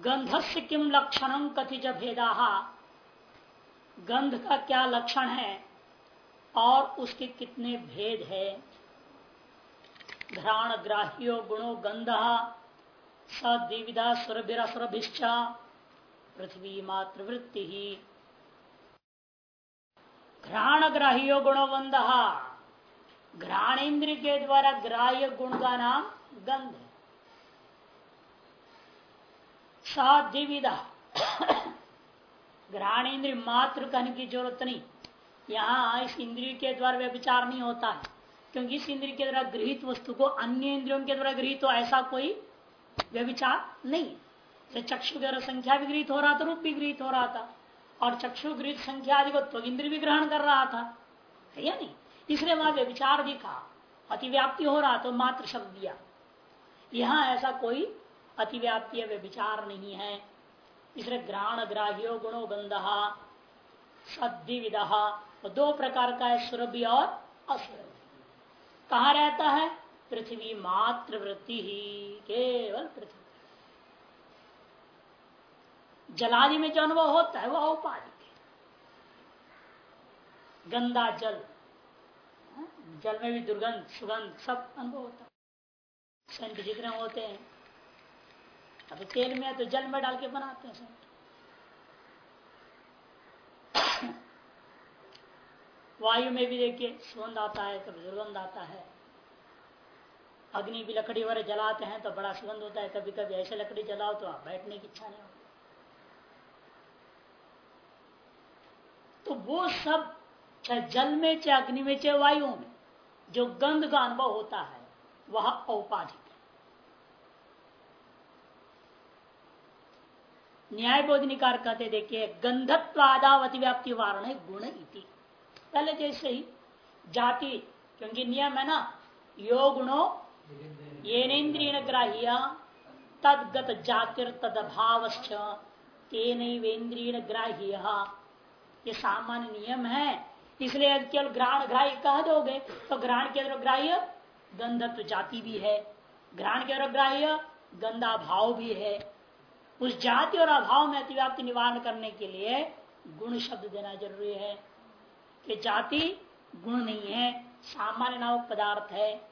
गंधस्य किम लक्षण कथित भेदा? गंध का क्या लक्षण है? और उसके कितने भेद है? घ्राण ग्राह्यो गुणो गंध, स सद्विविधा सुरभिरसुरभिश्च, पृथ्वी मातृवृत्ति। ही घ्राण ग्राह्यो गुणो गंध। घ्राणेन्द्र के द्वारा ग्राह्य गुण का नाम गंध है। साधिविधा ग्रहण इंद्रिय मात्र कहने की ज़रूरत नहीं। यहाँ इस इंद्रिय के द्वारा व्यविचार नहीं होता है। क्योंकि इस इंद्रिय के द्वारा गृहित वस्तु को अन्य इंद्रियों के द्वारा गृहित हो ऐसा कोई व्यविचार नहीं। जैसे चक्षु द्वारा संख्या भी गृहित हो रहा था, रूप भी गृहित हो रहा था। और चक्षु गृहित संख्या आदि को तो इंद्रिय भी ग्रहण कर रहा था। है या नहीं? इसलिए वहाँ व्यविचार दिखा अतिव्याप्ति हो रहा तो मात्र शब्द दिया। यहाँ ऐसा कोई अतिव्याप्ति व्यभिचार नहीं है। इसलिए ग्राण ग्राह्यो गुणो गंध, सद्विविध। दो प्रकार का है सुरभि और असुरभि। कहा रहता है? पृथ्वी मात्र वृत्ति ही, केवल पृथ्वी। जलादि में जो अनुभव होता है, वह औपाधिक है गंदा जल जल में भी दुर्गंध, सुगंध, सब अनुभव होता है। संत जितने होते हैं अब तेल में तो जल में डाल के बनाते हैं सेंट वायु में भी देखिए, सुगंध आता है कभी दुर्गंध आता है। अग्नि भी लकड़ी वगैरह जलाते हैं तो बड़ा सुगंध होता है। कभी कभी ऐसे लकड़ी जलाओ तो आप बैठने की इच्छा नहीं होती। तो वो सब, चाहे जल में, चाहे अग्नि में, चाहे वायु में, जो गंध का अनुभव होता है, वह औपाधिक न्याय बोधनिकार कहते देखिए गंधत्वादावति व्याप्ति वारण गुण इति। पहले जैसे ही, जाति, क्योंकि नियम है ना, यो गुणो येनेन्द्रिय ग्राह्य, तदगत जातिर तदभाव तेनेन्द्रिय ग्राह्य। ये सामान्य नियम है, इसलिए केवल ग्रहण ग्राह्य कह दोगे तो ग्रहण के ग्राह्य गंधत्व जाति भी है, ग्रहण के ग्राह्य गंदा भाव भी है। उस जाति और अभाव में अतिव्याप्ति निवारण करने के लिए गुण शब्द देना ज़रूरी है। कि जाति गुण नहीं है सामान्य नामक पदार्थ है।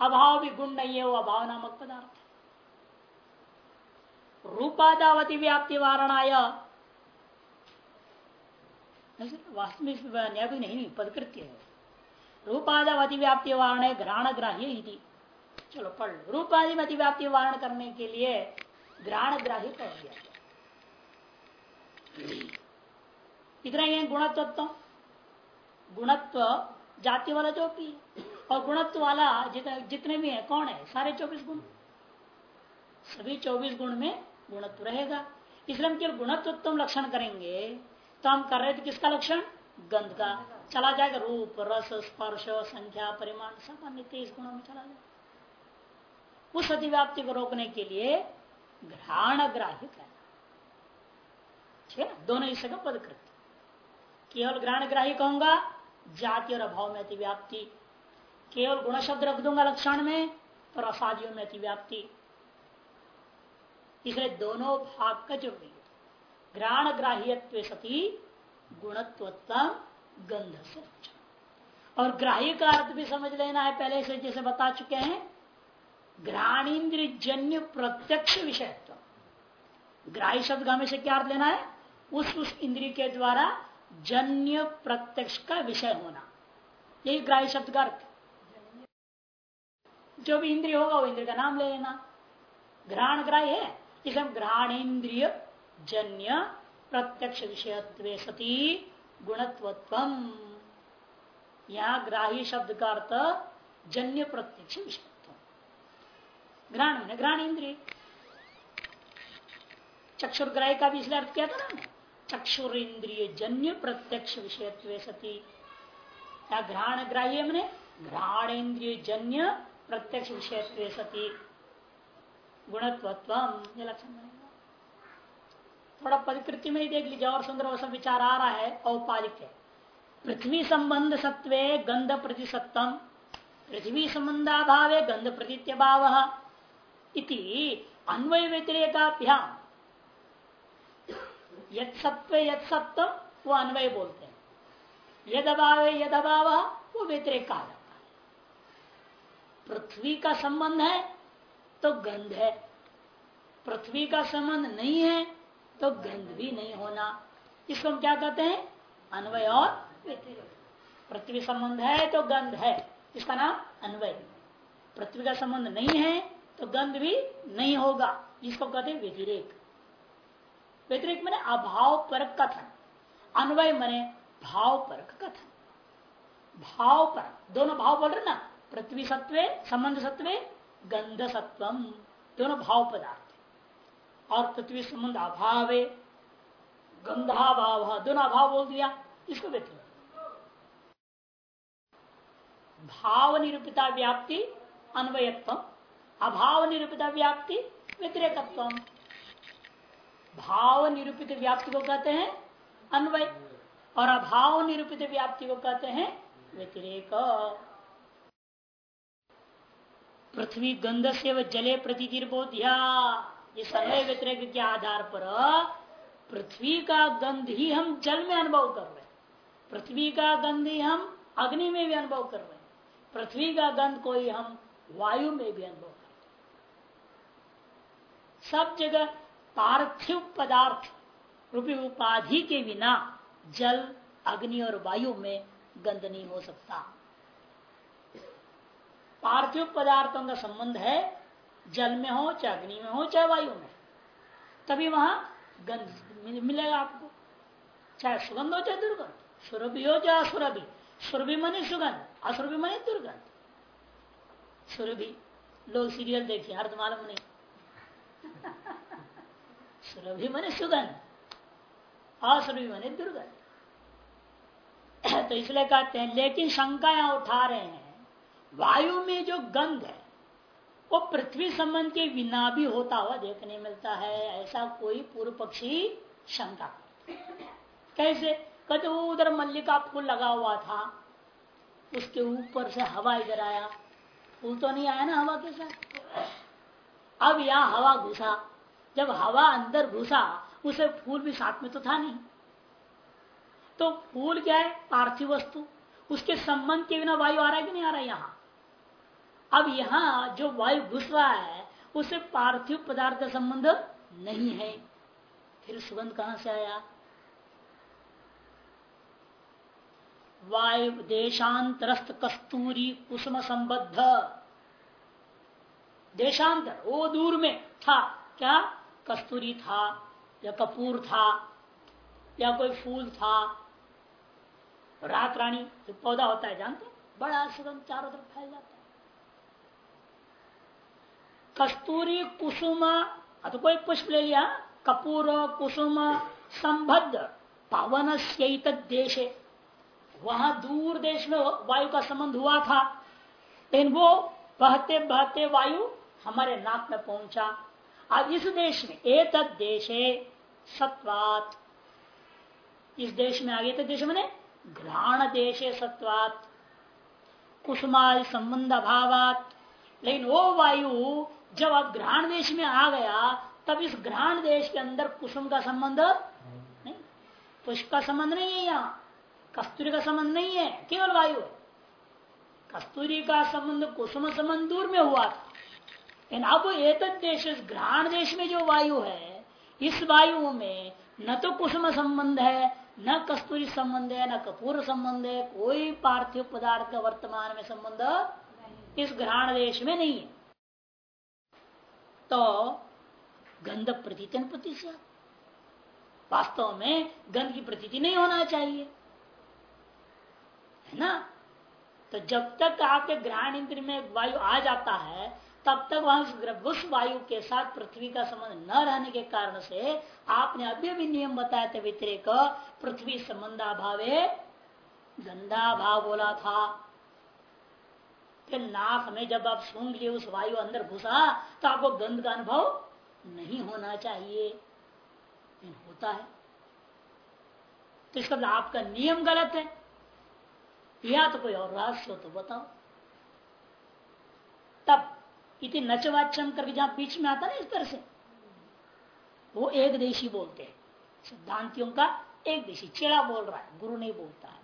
अभाव भी गुण नहीं है वो अभाव नामक पदार्थ है। रूपादावती व्याप्ति वारणाय। वास्तविक न्याय नहीं, नहीं पदकृत्य है। रूपादावती व्याप्ति वारण है घ्राण ग्राह्य चलो पढ़ रूपादि में अतिव्याप्ति वारण करने के लिए ग्रहण ग्राही कर दिया इतना ही गुणत्व गुणत्व जाति वाला जो भी और गुणत्व वाला जितने भी है, कौन है? सारे चौबीस गुण। सभी चौबीस गुण में गुणत्व रहेगा। इसलिए हम केवल गुणत्व लक्षण करेंगे तो हम कर रहे थे किसका लक्षण? गंध का। चला जाएगा रूप, रस, स्पर्श, संख्या, परिमाण सब अन्य तेईस गुणों में चला जाएगा। उस अतिव्याप्ति को रोकने के लिए घ्राण ग्राह्य कहना ठीक है? दोनों इस पद कृत्य केवल ग्रहण ग्राही कहूँगा, जाति और अभाव में अतिव्याप्ति। केवल गुण शब्द रख दूँगा लक्षण में और असादियों में अतिव्याप्ति। इसलिए दोनों भाग का ज़रूरी है ग्रहण ग्राह्य सती गुणत्व गंध से और ग्राह्य का अर्थ भी समझ लेना है, पहले से जैसे बता चुके हैं ग्राणीन्द्र जन्य प्रत्यक्ष विषयत्व। ग्राही शब्द हमें से क्या अर्थ लेना है? उस उस इंद्रिय के द्वारा जन्य प्रत्यक्ष का विषय होना। यही ग्राही शब्द का अर्थ। जो भी इंद्रिय होगा, वो इंद्रिय का नाम ले लेना। ग्रहण ग्राह्य है। इसे हम ग्रहणेन्द्रिय जन्य प्रत्यक्ष विषयत्व सती गुणत्वत्व यहाँ ग्राही शब्द का अर्थ जन्य प्रत्यक्ष विषय। ग्रहण मैंने ग्रहण इंद्रिय। चक्षुर्ग्राही का भी इसलिए अर्थ किया था ना चक्षुर इंद्रिय जन्य प्रत्यक्ष विषय सती। या ग्रहण ग्राह्य मैंने घ्राण इंद्रिय जन्य प्रत्यक्ष विषय सती। गुणत्व लक्षण बनेगा। थोड़ा परिकृति में ही देख लीजिए, और सुंदर सब विचार आ रहा है, औपाधिक है। पृथ्वी संबंध सत्वे गंध प्रति सत्तम पृथ्वी संबंधाभावे गंध प्रतीत्य भाव इति अन्वय व्यतिरेकाभ्याम यद सत्व यद वो अन्वय बोलते हैं। यद अभाव यद अभाव वो व्यतिरेक कहा जाता है। पृथ्वी का संबंध है तो गंध है। पृथ्वी का संबंध नहीं है तो गंध भी नहीं होना। इसको हम क्या कहते हैं? अन्वय और व्यतिरेक। पृथ्वी संबंध है तो गंध है। इसका नाम अन्वय। पृथ्वी का संबंध नहीं है तो गंध भी नहीं होगा, जिसको कहते व्यतिरेक। व्यतिरेक मैंने अभाव पर कथन, अन्वय मने भाव पर कथन। भाव पर दोनों भाव बोल रहे ना? पृथ्वी सत्वे संबंध सत्वे गंध सत्वम दोनों भाव पदार्थ। और पृथ्वी संबंध अभाव, गंधाभाव, दोनों अभाव बोल दिया, इसको व्यतिरिक्त भाव निरूपिता व्याप्ति अन्वयत्व अभाव निरूपित व्याप्ति व्यतिरेकत्व भाव निरूपित व्याप्ति को कहते हैं, अन्वय। और अभाव निरूपित व्याप्ति को कहते हैं, व्यतिरेक। पृथ्वी गंध से व जले प्रतितिर्बोध्या इस अन्वय व्यतिरेक के आधार पर पृथ्वी का गंध ही हम जल में अनुभव कर रहे हैं। पृथ्वी का गंध ही हम अग्नि में भी अनुभव कर रहे हैं। पृथ्वी का गंध कोई हम वायु में भी अनुभव सब जगह पार्थिव पदार्थ रूपी उपाधि के बिना जल, अग्नि और वायु में गंध नहीं हो सकता। पार्थिव पदार्थों का संबंध है, जल में हो, चाहे अग्नि में हो, चाहे वायु में। तभी वहाँ गंध मिलेगा आपको। चाहे सुगंध हो, चाहे दुर्गंध। सुरभि हो, चाहे असुरभि सुरभि मनी सुगंध असुरभि मनी दुर्गंध। सुरभि लोग सीरियल देखिए अर्थ मालूम नहीं। सुरभि मने सुगंध असुरभि मने दुर्गंध। तो इसलिए कहते हैं, लेकिन शंका यहाँ उठा रहे हैं, वायु में जो गंध है, वो पृथ्वी संबंध के बिना भी होता हुआ देखने मिलता है, ऐसा कोई पूर्व पक्षी शंका कैसे? कहते वो उधर मल्लिका फूल लगा हुआ था, उसके ऊपर से हवा इधर आया। फूल तो नहीं आया ना हवा के साथ? अब यहाँ हवा घुसा। जब हवा अंदर घुसा, उसे फूल भी साथ में तो था नहीं। तो फूल क्या है? पार्थिव वस्तु। उसके संबंध के बिना वायु आ रहा है कि नहीं आ रहा है यहाँ? अब यहाँ जो वायु घुस रहा है, उसे पार्थिव पदार्थ का संबंध नहीं है। फिर सुगंध कहाँ से आया? वायु देशांतरस्त कस्तूरी कुसुम संबद्ध। देशांतर, वो दूर में था। क्या? कस्तूरी था, या कपूर था, या कोई फूल था। रात रानी, जो पौधा होता है, जानते बड़ा सुगंध चारों तरफ़ फैल जाता है। कस्तूरी कुसुम तो कोई पुष्प ले लिया। कपूर, कुसुम, संबद्ध पवन देश वहाँ दूर देश में वायु का संबंध हुआ था। लेकिन वो बहते बहते वायु हमारे नाक में पहुँचा। अब इस देश में एक देश सत्वात। इस देश में आगे देश मैंने घ्राण देश सत्वात। कुसुमादि संबंध अभावात। लेकिन वो वायु जब अब घ्राण देश में आ गया, तब इस घ्राण देश के अंदर कुसुम का संबंध नहीं। पुष्प का संबंध नहीं है यहाँ। कस्तूरी का संबंध नहीं है, केवल वायु है। कस्तूरी का संबंध कुसुम संबंध दूर में हुआ था। लेकिन अब एक देश ग्रहण देश में जो वायु है, इस वायु में न तो कुसुम संबंध है, न कस्तूरी संबंध है, न कपूर संबंध है, कोई पार्थिव पदार्थ का वर्तमान में संबंध इस ग्रहण देश में नहीं है। तो गंध प्रतीतन प्रतिशत वास्तव में गंध की प्रतीति नहीं होना चाहिए। है ना? तो जब तक आपके ग्रहण इंद्र में वायु आ जाता है तब तक वहाँ उस वायु के साथ पृथ्वी का संबंध न रहने के कारण से आपने अभी भी नियम बताया थे व्यतिरेक पृथ्वी संबंधाभावे गंदा भाव बोला था। फिर नाक में जब आप सूंघ लिए, उस वायु अंदर घुसा तो आपको गंध का अनुभव नहीं होना चाहिए। होता है। तो इसका मतलब आपका नियम गलत है। या तो कोई और रहस्य हो तो बताओ। तब इति नचवाच्यम करके जहाँ बीच में आता ना इस तरह से, वो एक देशी बोलते हैं। सिद्धांतियों का एक देशी चेड़ा बोल रहा है, गुरु नहीं बोलता। है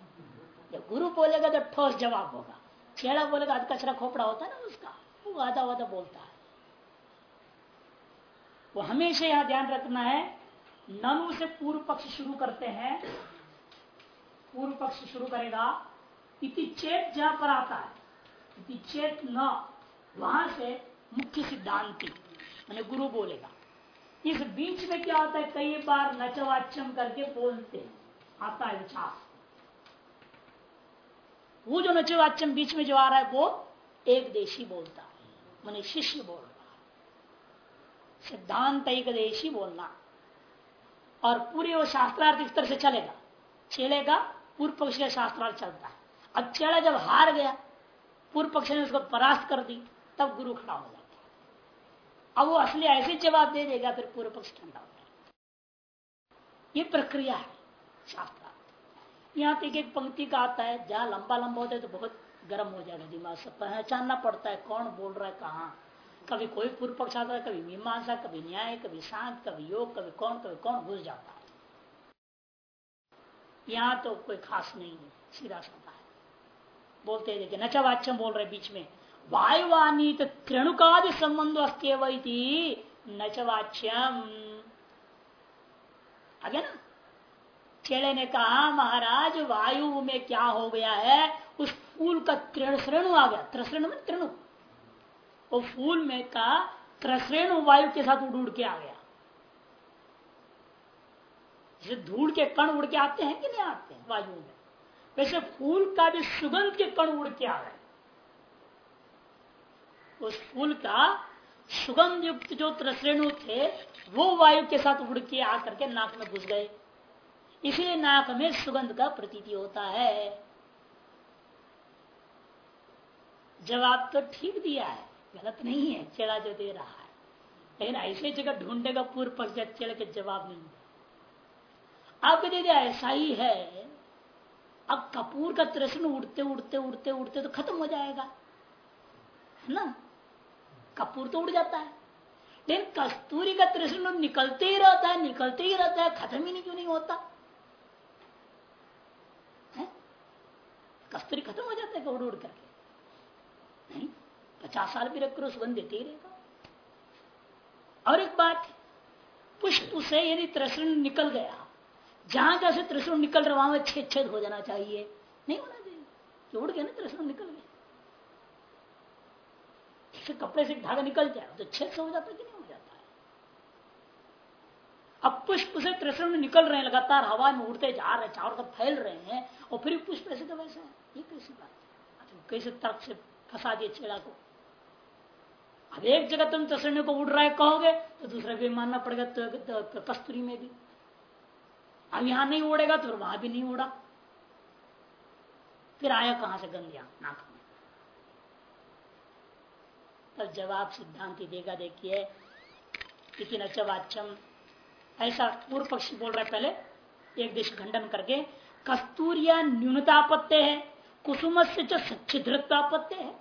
जब गुरु बोलेगा तो ठोस जवाब होगा। चेड़ा बोलेगा अध कचरा खोपड़ा होता है ना उसका, वो आधा वादा बोलता है। वो हमेशा यहाँ ध्यान रखना है, ननु से पूर्व पक्ष शुरू करते हैं, पूर्व पक्ष शुरू करेगा, इति चेत जहाँ पर आता है, इति चेत न वहाँ से मुख्य सिद्धांति, मैंने गुरु बोलेगा। इस बीच में क्या होता है, कई बार नचवाच्यम करके बोलते आता है विचार। वो जो नचवाचम बीच में जो आ रहा है, वो एक देशी बोलता है, मैंने शिष्य बोल। रहा सिद्धांत एक देशी बोलना। और पूरे वो शास्त्रार्थ इस तरह से चलेगा। चलेगा, पूर्व पक्ष का शास्त्रार्थ चलता है। अब चेड़ा जब हार गया, पूर्व पक्ष ने उसको परास्त कर दी। तब गुरु खड़ा हो जाता है। अब वो असली ऐसे जवाब दे देगा, फिर पूर्व पक्ष ठंडा हो जाएगा ये प्रक्रिया है, शास्त्रार्थ। यहाँ एक एक पंक्ति का आता है, जहाँ लंबा लंबा होता है तो बहुत गर्म हो जाएगा दिमाग से। पहचानना पड़ता है कौन बोल रहा है कहाँ। कभी कोई पूर्व पक्ष आता है, कभी मीमांसा, कभी न्याय, कभी शांत, कभी योग, कभी कौन कभी कौन, घुस जाता है। यहाँ तो कोई खास नहीं है, सीधा साधा है। बोलते हैं, देखिए नचावाच्यम बोल रहे बीच में। वायुवानी तो त्रेणुकादि संबंध अस्त्यवती नचवाच्यम आगे ना चेड़े ने कहा, महाराज, वायु में क्या हो गया है? उस फूल का तृण श्रेणु आ गया। त्रश्रेणु में तृणु। वो फूल में का त्रश्रेणु वायु के साथ उड़ उड़ के आ गया। जैसे धूल के कण उड़ के आते हैं कि नहीं आते हैं वायु में? वैसे फूल का भी सुगंध के कण उड़ के आ गए। उस फूल का सुगंध युक्त जो त्रश्रेणु थे, वो वायु के साथ उड़ के आकर के नाक में घुस गए। इसी नाक में सुगंध का प्रतीति होता है। जवाब तो ठीक दिया है, गलत नहीं है, चेड़ा जो दे रहा है। लेकिन ऐसे जगह ढूंढेगा, पूर्व पक्ष चेड़ के जवाब नहीं। आप दे दिया ऐसा ही है। अब कपूर का तृष्ण उड़ते उड़ते उड़ते उड़ते तो खत्म हो जाएगा, है ना? कपूर तो उड़ जाता है। लेकिन कस्तूरी का तृष्ण निकलते ही रहता है, निकलते ही रहता है, खत्म ही नहीं, क्यों नहीं होता? कस्तूरी खत्म हो जाता है उड़ उड़ करके? नहीं, पचास साल भी रख सुगंध देते ही रहेगा और एक बात, पुष्प से यदि त्रसण निकल गया जहाँ जहाँ से त्रसण निकल रहा वहाँ छेद छेद हो जाना चाहिए। नहीं होना चाहिए। उड़ गया ना त्रसण निकल गया। कपड़े से धागा निकल जाए तो छेद से हो जाता है कि नहीं हो जाता है? अब पुष्प से त्रसण निकल रहे हैं लगातार हवा में उड़ते जा रहे हैं चारों तरफ़ फैल रहे हैं और फिर पुष्प ऐसे तो वैसा है। ये कैसी बात है? कैसे तर्क से फंसा दिए छेड़ा को? अब एक जगह तुम तस्वीर को उड़ रहा है कहोगे तो दूसरा भी मानना पड़ेगा तो, कस्तूरी में भी। अब यहाँ नहीं उड़ेगा तो वहाँ भी नहीं उड़ा। फिर आया कहाँ से गंदिया नाक में। तब जवाब सिद्धांति देगा, देखिए लेकिन अचवाच्यम ऐसा पूर्व पक्षी बोल रहा है पहले, एक देश खंडन करके, कस्तूरिया न्यूनता न्यूनतापत्य है कुसुम से जो सच्छिद्रतापत्य है।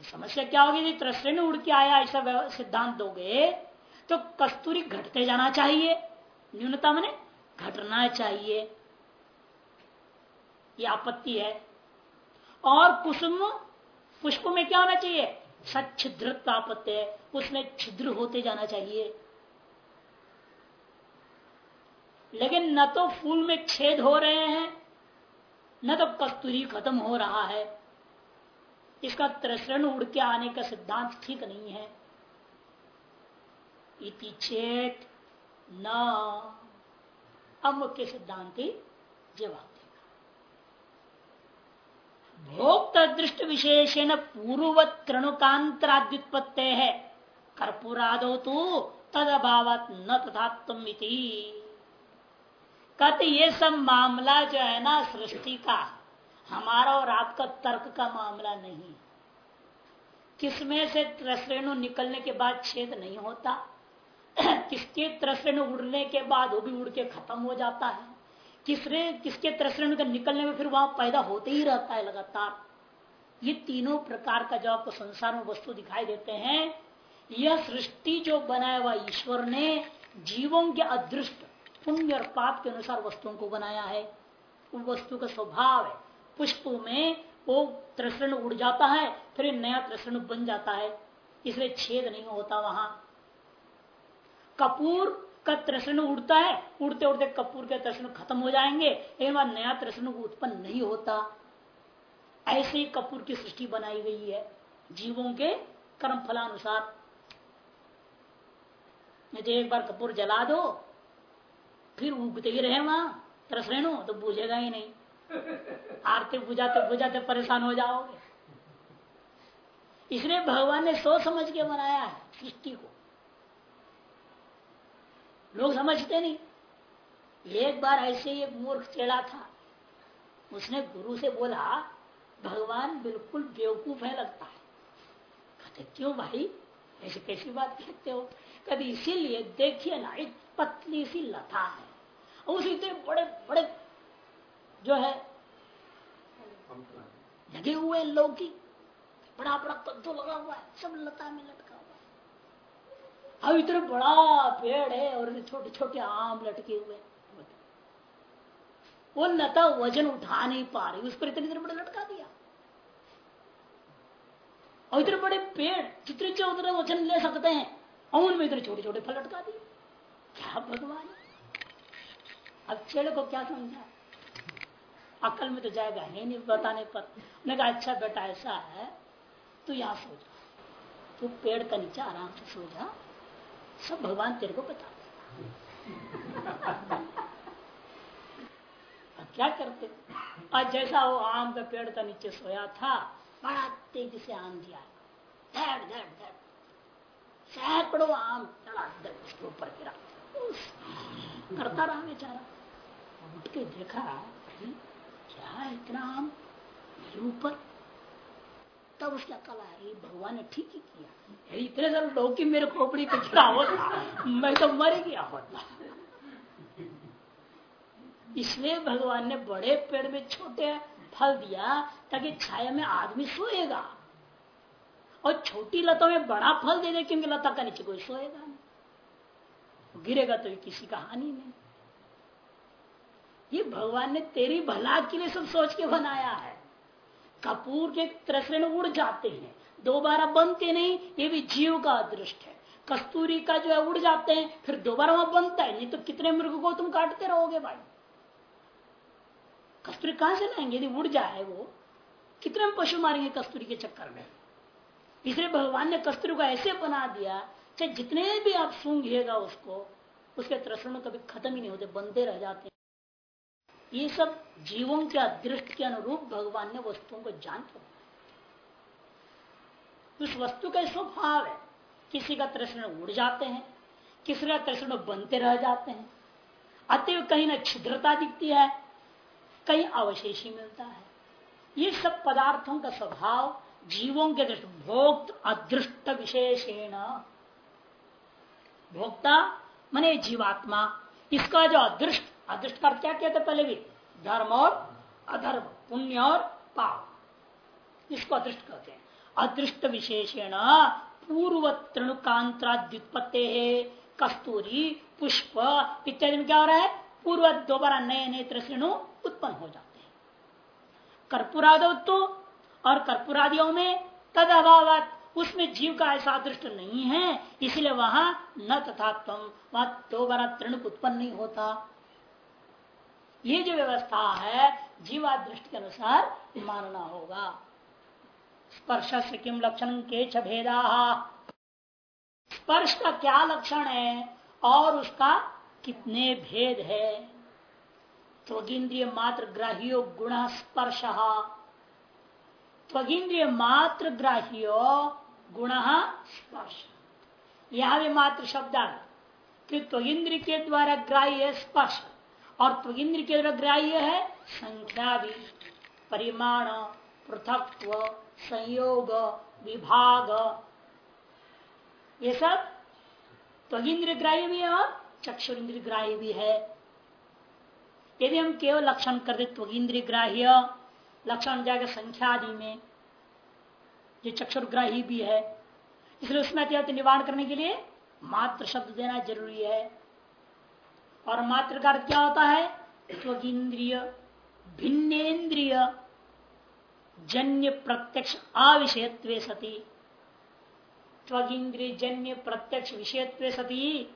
समस्या क्या होगी यदि त्रश्रेण उड़ के आया ऐसा सिद्धांत दोगे तो कस्तूरी घटते जाना चाहिए। न्यूनता मैंने घटना चाहिए। ये आपत्ति है। और कुसुम पुष्प में क्या होना चाहिए? सच्छिद्रतापत्य उसमें छिद्र होते जाना चाहिए। लेकिन न तो फूल में छेद हो रहे हैं, न तो कस्तूरी खत्म हो रहा है। इसका त्रसरण उड़ के आने का सिद्धांत ठीक नहीं है। इति चेत न। अमुख्य सिद्धांति जवाब। भोक्त दृष्ट विशेषण पूर्ववत तृणुकांतराद्युत्पत्ते है कर्पूरादो तो तद अभावत न तथा कहते ये सब मामला जो है ना सृष्टि का, हमारा और आपका तर्क का मामला नहीं। किसमें से त्रसरेणु निकलने के बाद छेद नहीं होता, किसके त्रसरेणु उड़ने के बाद वो भी उड़ के खत्म हो जाता है। किसरे किसके त्रसरेणु के निकलने में फिर वहाँ पैदा होते ही रहता है लगातार। ये तीनों प्रकार का जो आपको संसार में वस्तु दिखाई देते हैं, यह सृष्टि जो बनाया हुआ ईश्वर ने जीवों के अदृष्ट, पुण्य और पाप के अनुसार वस्तुओं को बनाया है। वो वस्तु का स्वभाव है। पुष्प में वो त्रसण उड़ जाता है, फिर नया त्रसण बन जाता है। इसलिए छेद नहीं होता वहाँ। कपूर का त्रसण उड़ता है उड़ते उड़ते कपूर के त्रसण खत्म हो जाएँगे वहाँ नया त्रसण उत्पन्न नहीं होता। ऐसे ही कपूर की सृष्टि बनाई गई है, जीवों के कर्म फलानुसार। यदि एक बार कपूर जला दो, फिर उगते ही रहे वहाँ त्रसरेणु तो बुझेगा ही नहीं। आरती बुझाते बुझाते परेशान हो जाओगे। इसलिए भगवान ने सोच समझ के बनाया है सृष्टि को। लोग समझते नहीं। एक बार ऐसे ही एक मूर्ख चेड़ा था। उसने गुरु से बोला भगवान बिल्कुल बेवकूफ़ है लगता है। कहते क्यों भाई? ऐसी कैसी बात कहते हो? कभी इसीलिए देखिए ना एक पतली सी लता है। उसी इतने बड़े बड़े जो है लगे हुए लौकी बड़ा बड़ा कद्दू लगा हुआ है सब लता में लटका है अब इतना बड़ा पेड़ है और छोटे छोटे आम लटके हुए वो लता वज़न उठा नहीं पा रही, उस पर इतने इतने बड़े लटका दिया। और इतने बड़े पेड़, जितने उतने वज़न ले सकते हैं, और उनमें इतने छोटे छोटे फल लटका दिए। क्या भगवान अब चेड़ को क्या समझा अकल में तो जाएगा, ही नहीं बताने पर। उन्होंने कहा अच्छा बेटा, ऐसा है, तू यहाँ सो जा। तू पेड़ का नीचे आराम से सो जा। सब भगवान तेरे को बता क्या करते? आज जैसा वो आम का पेड़ का नीचे सोया था, बड़ा तेज़ी से आम दिया। धड़ धड़ धड़। सैकड़ों आम चला उसके ऊपर गिरा। करता रहा बेचारा। उठ के देखा क्या इतना आम? मेरे ऊपर तब उसकी अकल आई भगवान ने ठीक ही किया। इतने सारे लोग की मेरे खोपड़ी पे गिरा होता, मैं तो मर गया होता। इसलिए भगवान ने बड़े पेड़ में छोटे फल दिया, ताकि छाया में आदमी सोएगा। और छोटी लता में बड़ा फल दे दे क्योंकि लता का नीचे कोई सोएगा नहीं। गिरेगा तो किसी का हानि नहीं। ये भगवान ने तेरी भला के लिए सब सोच के बनाया है। कपूर के त्रसरण उड़ जाते हैं। दोबारा बनते नहीं, ये भी जीव का अदृष्ट है। कस्तूरी का जो है उड़ जाते हैं, फिर दोबारा वहाँ बनता है, नहीं तो कितने मृग को तुम काटते रहोगे भाई। कस्तूरी कहाँ से लाएँगे? यदि उड़ जाए वो, कितने पशु मारेंगे कस्तूरी के चक्कर में? इसलिए भगवान ने कस्तूरी को ऐसे बना दिया चाहे जितने भी आप सूंघिएगा उसको, उसके त्रसण कभी खत्म ही नहीं होते, बनते रह जाते ये सब जीवों के अदृष्ट के अनुरूप भगवान ने वस्तुओं को जान के उस वस्तु का स्वभाव है। किसी का तृष्ण उड़ जाते हैं, किसी का तृष्ण बनते रह जाते हैं। अतएव कहीं न छिद्रता दिखती है, कहीं अवशेष मिलता है। ये सब पदार्थों का स्वभाव जीवों के दृष्टि भोक्त अदृष्ट विशेषेण। भोक्ता, मने जीवात्मा, इसका जो अदृष्ट अदृष्ट का क्या कहते पहले भी? धर्म और अधर्म, पुण्य और पाप। इसको अदृष्ट कहते हैं। अदृष्ट विशेषण पूर्व तृणुकांतराद्युत्पत्ति कस्तूरी, पुष्प इत्यादि में क्या हो रहा है? पूर्व दोबारा नए नए तृणु उत्पन्न हो जाते हैं। कर्पूरादो तो और कर्पूरादियों में तद अभाव उसमें जीव का ऐसा दृष्ट नहीं है, इसलिए वहाँ न तथा वहाँ दोबारा तृण उत्पन्न नहीं होता। ये जो व्यवस्था है जीवा दृष्टि के अनुसार मानना होगा। स्पर्श से किम लक्षण के छेदा स्पर्श का क्या लक्षण है और उसका कितने भेद है? त्वगिंद्रिय मात्र ग्राह्यो गुण स्पर्श। त्वगिंद्रिय मात्र ग्राह्यो गुण स्पर्श। यहाँ भी मात्र शब्द कि त्वगिंद्र के द्वारा ग्राह्य स्पर्श। और त्विंद्र के द्वारा ग्राह्य है, संख्या भी, परिमाण, पृथकत्व, संयोग, विभाग। ये सब त्वगिंद्र ग्राह्य भी है और चक्षुरिंद्र ग्राह्य भी है। यदि हम केवल लक्षण कर दे त्विंद्र ग्राह्य लक्षण जाएगा संख्या आदि में, जो चक्षुर्ग्राही भी है। इसलिए उसमें अत्यंत निवारण करने के लिए मात्र शब्द देना ज़रूरी है। और मात्र का क्या होता है? त्वगिंद्रिय भिन्नेन्द्रिय, जन्य प्रत्यक्ष अविषयत्व सती। त्वगिंद्रिय जन्य प्रत्यक्ष विषयत्व सती।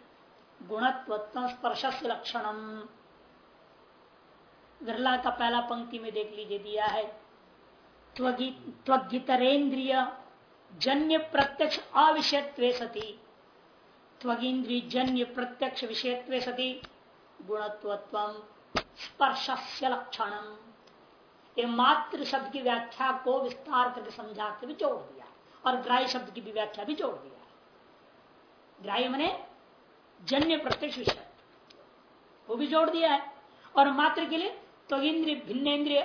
गुणत्व स्पर्श लक्षणम। विरला का पहला पंक्ति में देख लीजिए, दिया है। त्वगितरेन्द्रिय जन्य प्रत्यक्ष अविषयत्व सती। त्वगिंद्रिय जन्य प्रत्यक्ष विषयत्व सती। गुणत्व स्पर्श लक्षण। ये मात्र शब्द की व्याख्या को विस्तार करके समझा के भी जोड़ दिया। और ग्राह्य शब्द की भी व्याख्या भी जोड़ दिया। ग्राह्य मने जन्य प्रत्यक्ष विषय। वो भी जोड़ दिया है। और मात्र के लिए त्वगिंद्रिय भिन्न इंद्रिय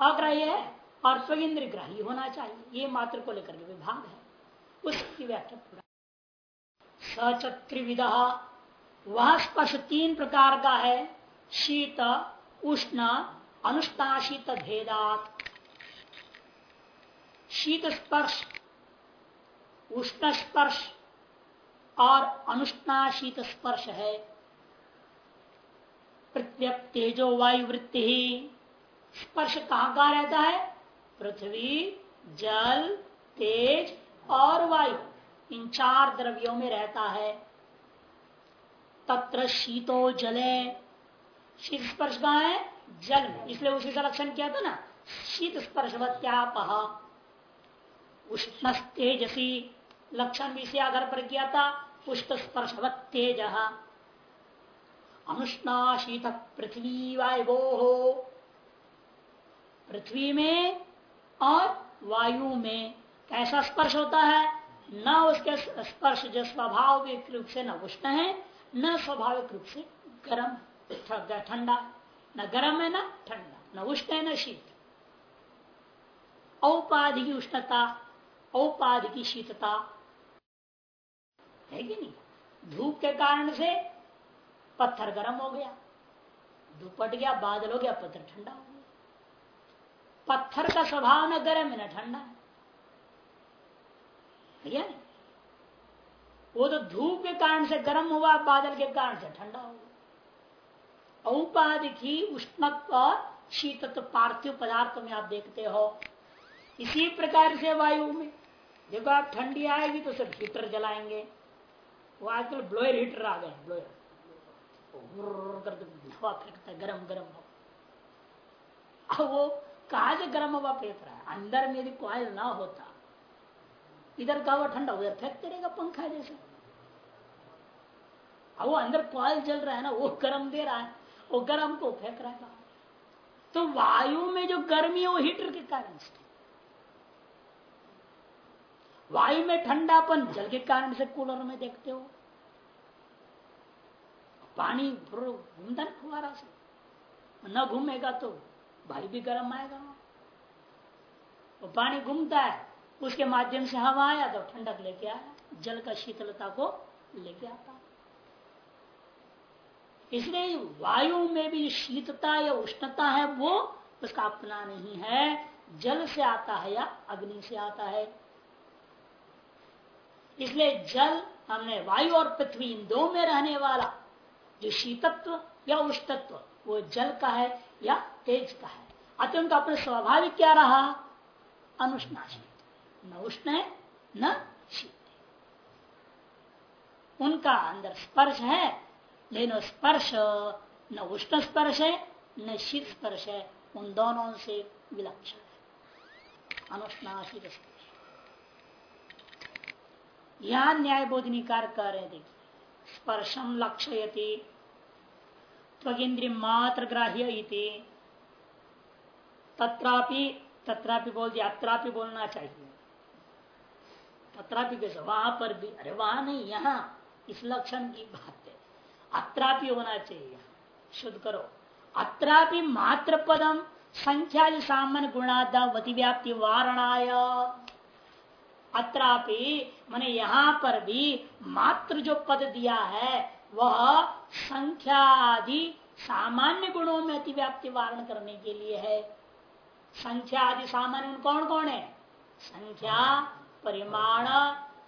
अग्राह्य है और स्वगिंद्र ग्राही होना चाहिए। ये मात्र को लेकर के विभाग है। उसकी व्याख्या पूरा। सचत्रिविदा वह स्पर्श तीन प्रकार का है, शीत, उष्ण अनुष्णाशीत भेदात। शीत स्पर्श, उष्ण स्पर्श और अनुष्णाशीत स्पर्श है। प्रत्यक तेजो वायु वृत्ति ही, स्पर्श कहाँ का रहता है? पृथ्वी, जल, तेज और वायु। इन चार द्रव्यों में रहता है। तत्र शीतो जले। शीत स्पर्श कहा है? जल। में इसलिए उसी का लक्षण किया था ना? शीत स्पर्शवत्याप। उष्ण तेजसी लक्षण भी इसी आधार पर किया था। पुष्ट स्पर्शवत तेज अनुष्णा शीत पृथ्वी वायु पृथ्वी में और वायु में कैसा स्पर्श होता है? न उसके स्पर्श जो स्वाभाविक रूप से न उष्ण है न स्वाभाविक रूप से गर्म ठंडा। न गर्म है, न ठंडा। न उष्ण है, न शीत। औपाधि की उष्णता, औपाधि की शीतता। है कि नहीं? धूप के कारण से पत्थर गर्म हो गया। धूप पट गया, बादल हो गया, पत्थर ठंडा हो गया। पत्थर का स्वभाव न गर्म है, न ठंडा है। वो तो धूप के कारण से, गर्म हुआ, बादल के कारण से, ठंडा हुआ। औपाधिक ही उष्णत्व शीतत्व, पार्थिव पदार्थ में आप देखते हो। इसी प्रकार से वायु में। देखो, आप ठंडी आएगी तो सिर्फ़ हीटर जलाएँगे। वो आजकल ब्लोयर हीटर आ गए ब्लोयर हवा फेंकता है, गर्म गर्म हवा। वो कहा से गर्म हवा फेंक रहा है? अंदर में यदि कॉयल ना होता इधर का हवा ठंडा उधर फेंकते रहेगा पंखा जैसे। वो अंदर कॉयल चल रहा है ना, वो गर्म दे रहा है, वो गर्म को फेंक रहा है तो वायु में जो गर्मी है, वो हीटर के कारण से। वायु में ठंडापन जल के कारण से कूलर में देखते हो। पानी घूमता ना फुहारा से। न घूमेगा तो भाई भी गर्म आएगा। वो पानी घूमता है उसके माध्यम से हवा आया तो ठंडक लेके आया, जल का शीतलता को लेके आता। इसलिए वायु में भी शीतता या उष्णता है वो उसका अपना नहीं है। जल से आता है या अग्नि से आता है। इसलिए जल हमने वायु और पृथ्वी इन दो में रहने वाला, जो शीतत्व या उष्णत्व, वो जल का है या तेज का है। अतः उनका अपने स्वाभाविक क्या रहा? अनुष्णाशीत न उष्ण है, न शीत उनका अंदर स्पर्श है, लेकिन स्पर्श न उष्ण स्पर्श है, न शीत स्पर्श है। उन दोनों से विलक्षण है। अनुष्णाशीत स्पर्श। यहाँ न्याय बोधनी कार्य कर रहे देखिए स्पर्शम लक्षयति त्वगिंद्रि मात्र ग्राह्य तत्रापि तत्रापि बोल दिया, अत्रापि बोलना चाहिए। तत्रापि कैसे वहाँ पर भी। अरे वहाँ नहीं, यहाँ इस लक्षण की बात है। अत्रापि होना चाहिए। शुद्ध करो। अत्रापि मात्र पदम संख्या सामान्य गुणादा व्याप्ति वारणाय। अत्रापि मैंने यहाँ पर भी मात्र जो पद दिया है, वह संख्या आदि सामान्य गुणों में अति व्याप्ति वारण करने के लिए है। संख्या आदि सामान्य गुण कौन कौन है? संख्या परिमाण,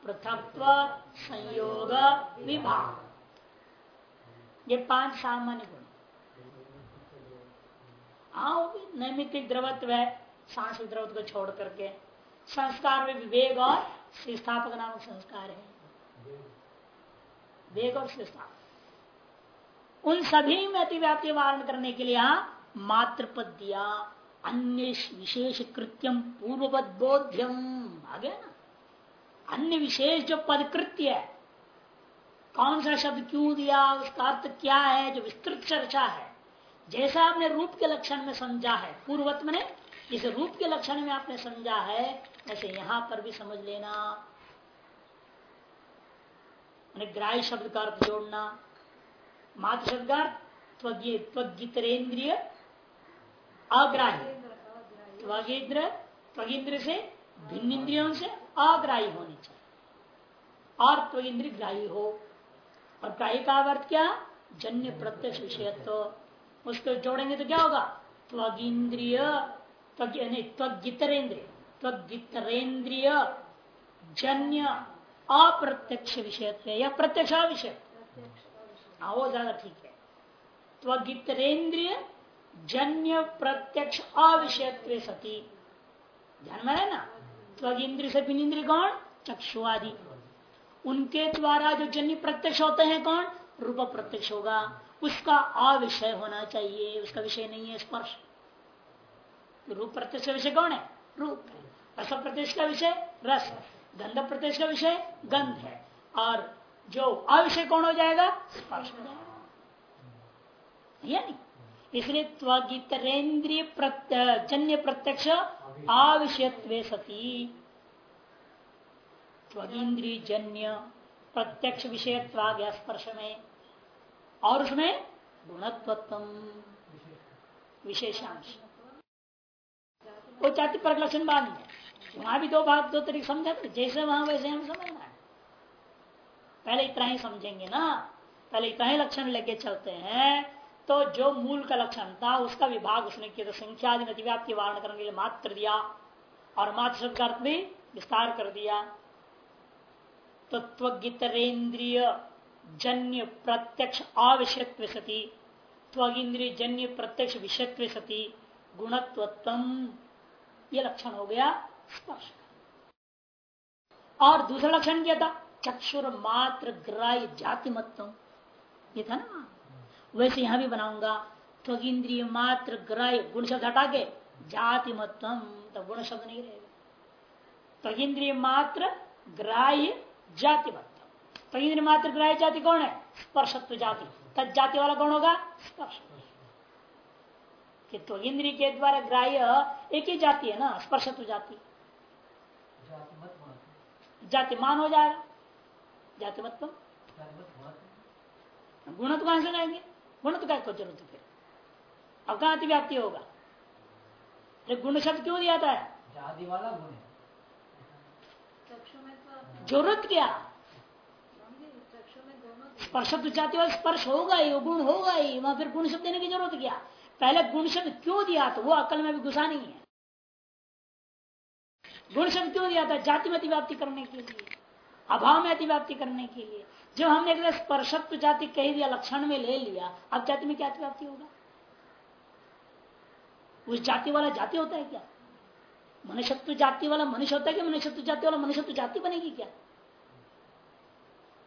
पृथकत्व, संयोग, विभाग। ये पाँच सामान्य गुण। नैमित्तिक द्रवत्व है सांस्कृतिक द्रवत्व को छोड़ करके। संस्कार में विवेक और स्थापक नामक संस्कार है। वेग और स्थापक उन सभी में अतिव्याप्ति वारण करने के लिए यहाँ मातृपद दिया अन्य विशेष कृत्यम पूर्ववत बोध्यम आ गया ना? अन्य विशेष जो पद कृत्य है कौन सा शब्द क्यों दिया उसका अर्थ क्या है जो विस्तृत चर्चा है जैसा आपने रूप के लक्षण में समझा है पूर्वत में इस रूप के लक्षण में आपने समझा है ऐसे यहाँ पर भी समझ लेना। ग्राह्य शब्द का अर्थ जोड़ना मात्र शब्द का त्वगितरेन्द्रिय अग्राह्य। त्वगिंद्र त्वगिंद्र से भिन्न इंद्रियों से अग्राही होनी चाहिए। और तो इंद्रिय ग्राही हो। और ग्राही का अर्थ क्या? जन्य प्रत्यक्ष विषयत्व। उसको जोड़ेंगे तो क्या होगा? त्वगिंद्रिय त्वगितरेन्द्रिय त्वगितरेन्द्रिय जन्य, अप्रत्यक्ष विषयत्व या प्रत्यक्ष विषय हाँ वो ज़्यादा ठीक है। त्वगितरेन्द्रिय जन्य, प्रत्यक्ष अविषयत्व सती। ध्यान में है ना? त्वगिंद्र से बिन इंद्रिय कौन? चक्षुआदि। उनके द्वारा जो जन्य प्रत्यक्ष होते हैं कौन? रूप प्रत्यक्ष होगा। उसका अविषय होना चाहिए। उसका विषय नहीं है स्पर्श। रूप प्रत्यक्ष का विषय कौन है? रूप। है रस प्रत्यक्ष का विषय? रस। गंध प्रत्यक्ष का विषय? गंध है। और जो अविषय कौन हो जाएगा? स्पर्श हो जाएगा। नहीं इसलिए त्वगितरेन्द्रिय जन्य प्रत्यक्ष अविषयत्व सती। त्वगिंद्रिय जन्य प्रत्यक्ष विषयत्व आ गया स्पर्श में और उसमें गुणत्व विशेषांश। वो जाति पर है वहाँ भी दो भाग, दो तरीके समझा जैसे वहाँ, वैसे हम समझना है। पहले इतना ही समझेंगे ना। पहले इतना ही लक्षण लेके चलते हैं। तो जो मूल का लक्षण था, उसका विभाग उसने किया तो संख्या अतिव्याप्ति वारण करने के लिए मात्र दिया और मात्र शब्द का अर्थ भी विस्तार कर दिया। तत्वगितरेन्द्रिय जन्य प्रत्यक्ष अविषयत्व सती त्वगिंद्रिय जन्य प्रत्यक्ष विषयत्व सती गुणत्व ये लक्षण हो गया स्पर्श और दूसरा लक्षण क्या था? चक्षुर मात्र ग्राह्य जाति मतम ये था ना? वैसे यहाँ भी बनाऊँगा। त्वगिंद्रिय मात्र ग्राह्य गुण शब्द हटा के जाति मतम तो गुण शब्द नहीं रहेगा। त्वगिंद्रिय मात्र ग्राह्य जाति मतम त्वगिंद्रिय मात्र ग्राह्य जाति कौन है? स्पर्शत्व जाति। तद जाति वाला कौन होगा? स्पर्श कि तो इंद्री के द्वारा ग्राह्य एक ही जाति है ना? स्पर्शत्व जाति। जाति मान हो जाएगा जाति मत गुण तो कहाँ से लाएँगे? गुण तो क्या ज़रूरत फिर अब कहा व्याप्ति होगा। तो गुण शब्द क्यों दिया था जाति वाला गुण ज़रूरत क्या? स्पर्श तो जाति वाला स्पर्श होगा ही गुण होगा ही वहाँ फिर गुण शब्द देने की ज़रूरत क्या? पहले गुण शब्द क्यों दिया तो वो अकल में भी घुसा नहीं है। गुण शब्द क्यों दिया था? जाति में अतिव्याप्ति करने के लिए। अभाव में अतिव्याप्ति करने के लिए। जब हमने स्पर्शत्व जाति कह दिया लक्षण में ले लिया, अब जाति में क्या अतिव्याप्ति होगा? उस जाति वाला जाति होता है क्या? मनुष्यत्व जाति वाला मनुष्य होता है कि मनुष्यत्व जाति वाला मनुष्यत्व जाति बनेगी क्या?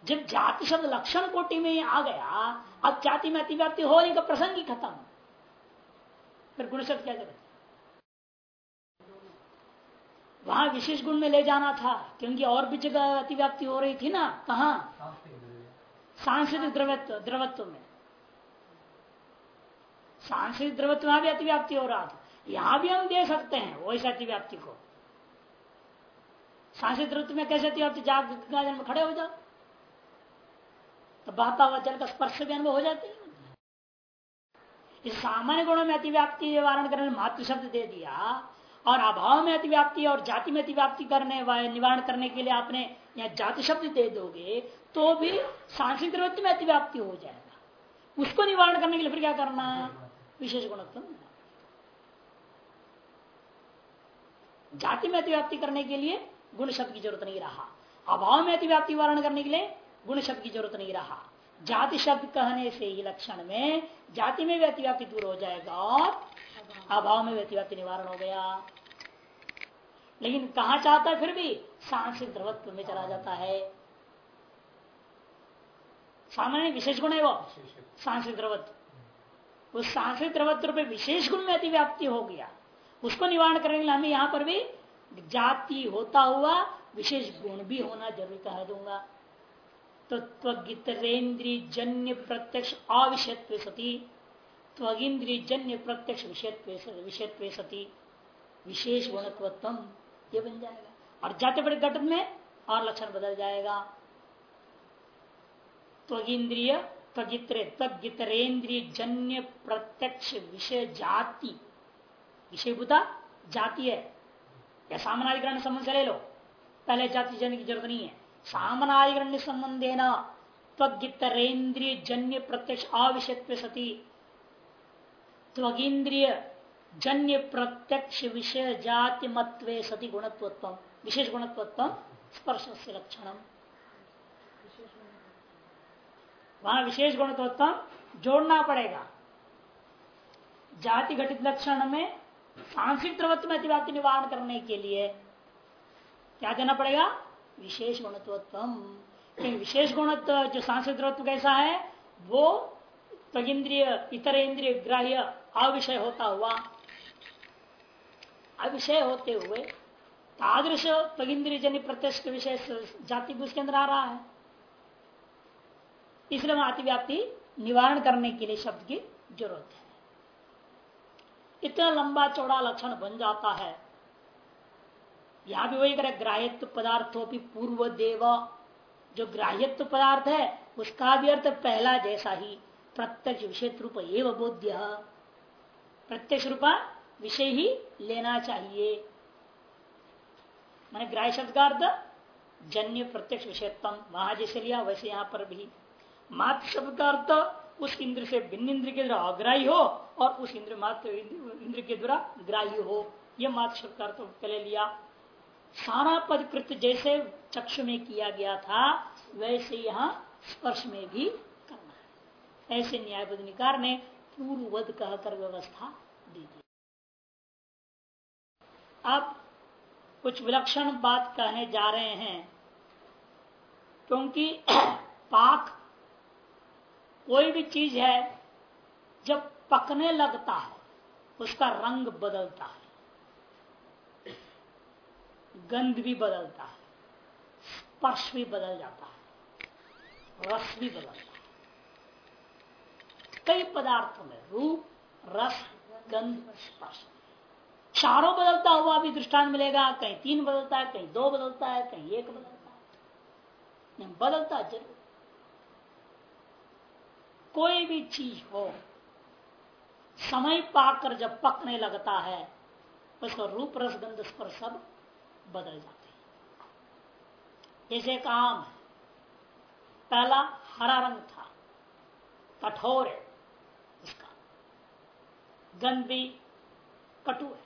जब जाति शब्द लक्षण कोटि में आ गया, अब जाति में अतिव्याप्ति होने का प्रसंग ही खत्म। फिर गुण शब्द क्या करें वहाँ विशेष गुण में ले जाना था, क्योंकि और भी जगह अतिव्याप्ति हो रही थी ना, कहा? सांस्कृतिक द्रवत्व द्रवत्व में। सांस्कृतिक द्रवत्व में भी अतिव्याप्ति हो रहा था। यहाँ भी हम दे सकते हैं, वैसे अतिव्याप्ति को। सांस्कृतिक द्रवत्व में कैसे अतिव्याप्ति? जाग में खड़े हो जाओ। तो बहता हुआ जल का स्पर्श भी अनुभव हो जाती है। इस सामान्य गुणों में अतिव्याप्ति निवारण करने मातृ शब्द दे दिया और अभाव में अतिव्याप्ति और जाति में अतिव्याप्ति करने निवारण करने के लिए आपने यहाँ जाति शब्द दे दोगे तो भी सांसिक प्रवृत्ति में अतिव्याप्ति हो जाएगा। उसको निवारण करने के लिए फिर क्या करना? विशेष गुणत्व जाति में अतिव्याप्ति करने के लिए गुण शब्द की ज़रूरत नहीं रहा। अभाव में अतिव्याप्ति निवारण करने के लिए गुण शब्द की ज़रूरत नहीं रहा। जाति शब्द कहने से ही लक्षण में जाति में भी अतिव्याप्ति दूर हो जाएगा और अभाव में व्यतिव्याप्ति निवारण हो गया। लेकिन कहा चाहता है फिर भी? सांसिक द्रवत्व में चला जाता है। सामान्य विशेष गुण है वो। सांसिक द्रवत्व उस सांसिक द्रवत्व पे विशेष गुण में अतिव्याप्ति हो गया। उसको निवारण करने के लिए हमें यहाँ पर भी जाति होता हुआ विशेष गुण भी होना ज़रूरी कह दूँगा। तत्व तो त्वगितरेन्द्रीय जन्य प्रत्यक्ष अविषयत्व सती। त्वगिंद्रीय जन्य प्रत्यक्ष विषयत्व सती विशेष गुणत्वत्म ये बन जाएगा। और जाते बड़े घटन में और लक्षण बदल जाएगा। त्वगिंद्रिय त्वगित्रे त्वगितरेन्द्रिय जन्य प्रत्यक्ष विषय जाति विषयभूता जाति है। या सामनाधिकरण संबंध से ले लो। पहले जाति जन्य की ज़रूरत नहीं है। सामनाधिकरण संबंधे न त्वगितरेन्द्रिय जन्य प्रत्यक्ष अविषयत्व सती। त्वगिंद्रिय जन्य प्रत्यक्ष विषय जाति मत्वे सती गुणत्व विशेष गुणत्व स्पर्श से लक्षण। वहाँ विशेष गुणत्व जोड़ना पड़ेगा। जाति घटित लक्षण में सांसिक द्रवत्व में अतिव्याप्ति निवारण करने के लिए क्या देना पड़ेगा? विशेष गुणत्व विशेष गुणत्व जो सांसिक द्रवत्व कैसा है, वो त्वगिंद्रिय इतर इंद्रिय ग्राह्य अविषय होता हुआ, अविषय होते हुए तादृश त्वगिंद्रिय जन प्रत्यक्ष विषय जाति उसके अंदर आ रहा है। इसलिए वहाँ अतिव्याप्ति निवारण करने के लिए शब्द की ज़रूरत है। इतना लंबा चौड़ा लक्षण बन जाता है। यहाँ भी वही करे ग्राह्यत्व पदार्थों की पूर्व देव जो ग्राह्यत्व पदार्थ है, उसका भी अर्थ पहला जैसा ही प्रत्यक्ष विषय रूप एवं बोध्य। प्रत्यक्ष रूपा विषय ही लेना चाहिए। मैंने ग्राह्य शब्द का अर्थ, जन्य प्रत्यक्ष विषयत्म वहाँ जैसे लिया, वैसे यहाँ पर भी। मात्र शब्द का अर्थ, उस इंद्र से भिन्न इंद्र के द्वारा अग्राही हो और उस इंद्र मात्र इंद्र के द्वारा ग्राह्य हो। यह मात्र शब्द का अर्थ पहले लिया। सारा पदकृत जैसे चक्षु में किया गया था, वैसे यहाँ स्पर्श में भी करना है। ऐसे न्याय निकार ने पूर्ववध कहकर व्यवस्था दी थी अब कुछ विलक्षण बात कहने जा रहे हैं, क्योंकि पाक कोई भी चीज़ है, जब पकने लगता है, उसका रंग बदलता है। गंध भी बदलता है, स्पर्श भी बदल जाता है, रस भी बदलता है। कई पदार्थों में, रूप, रस, गंध, स्पर्श। चारों बदलता हुआ भी दृष्टांत मिलेगा, कहीं तीन बदलता है, कहीं दो बदलता है, कहीं एक बदलता है। बदलता ज़रूर। कोई भी चीज़ हो, समय पाकर जब पकने लगता है, उसका रूप, रस, गंध, स्पर्श सब बदल जाते हैं। जैसे एक आम है, पहला हरा रंग था, कठोर है गंध भी कटु है।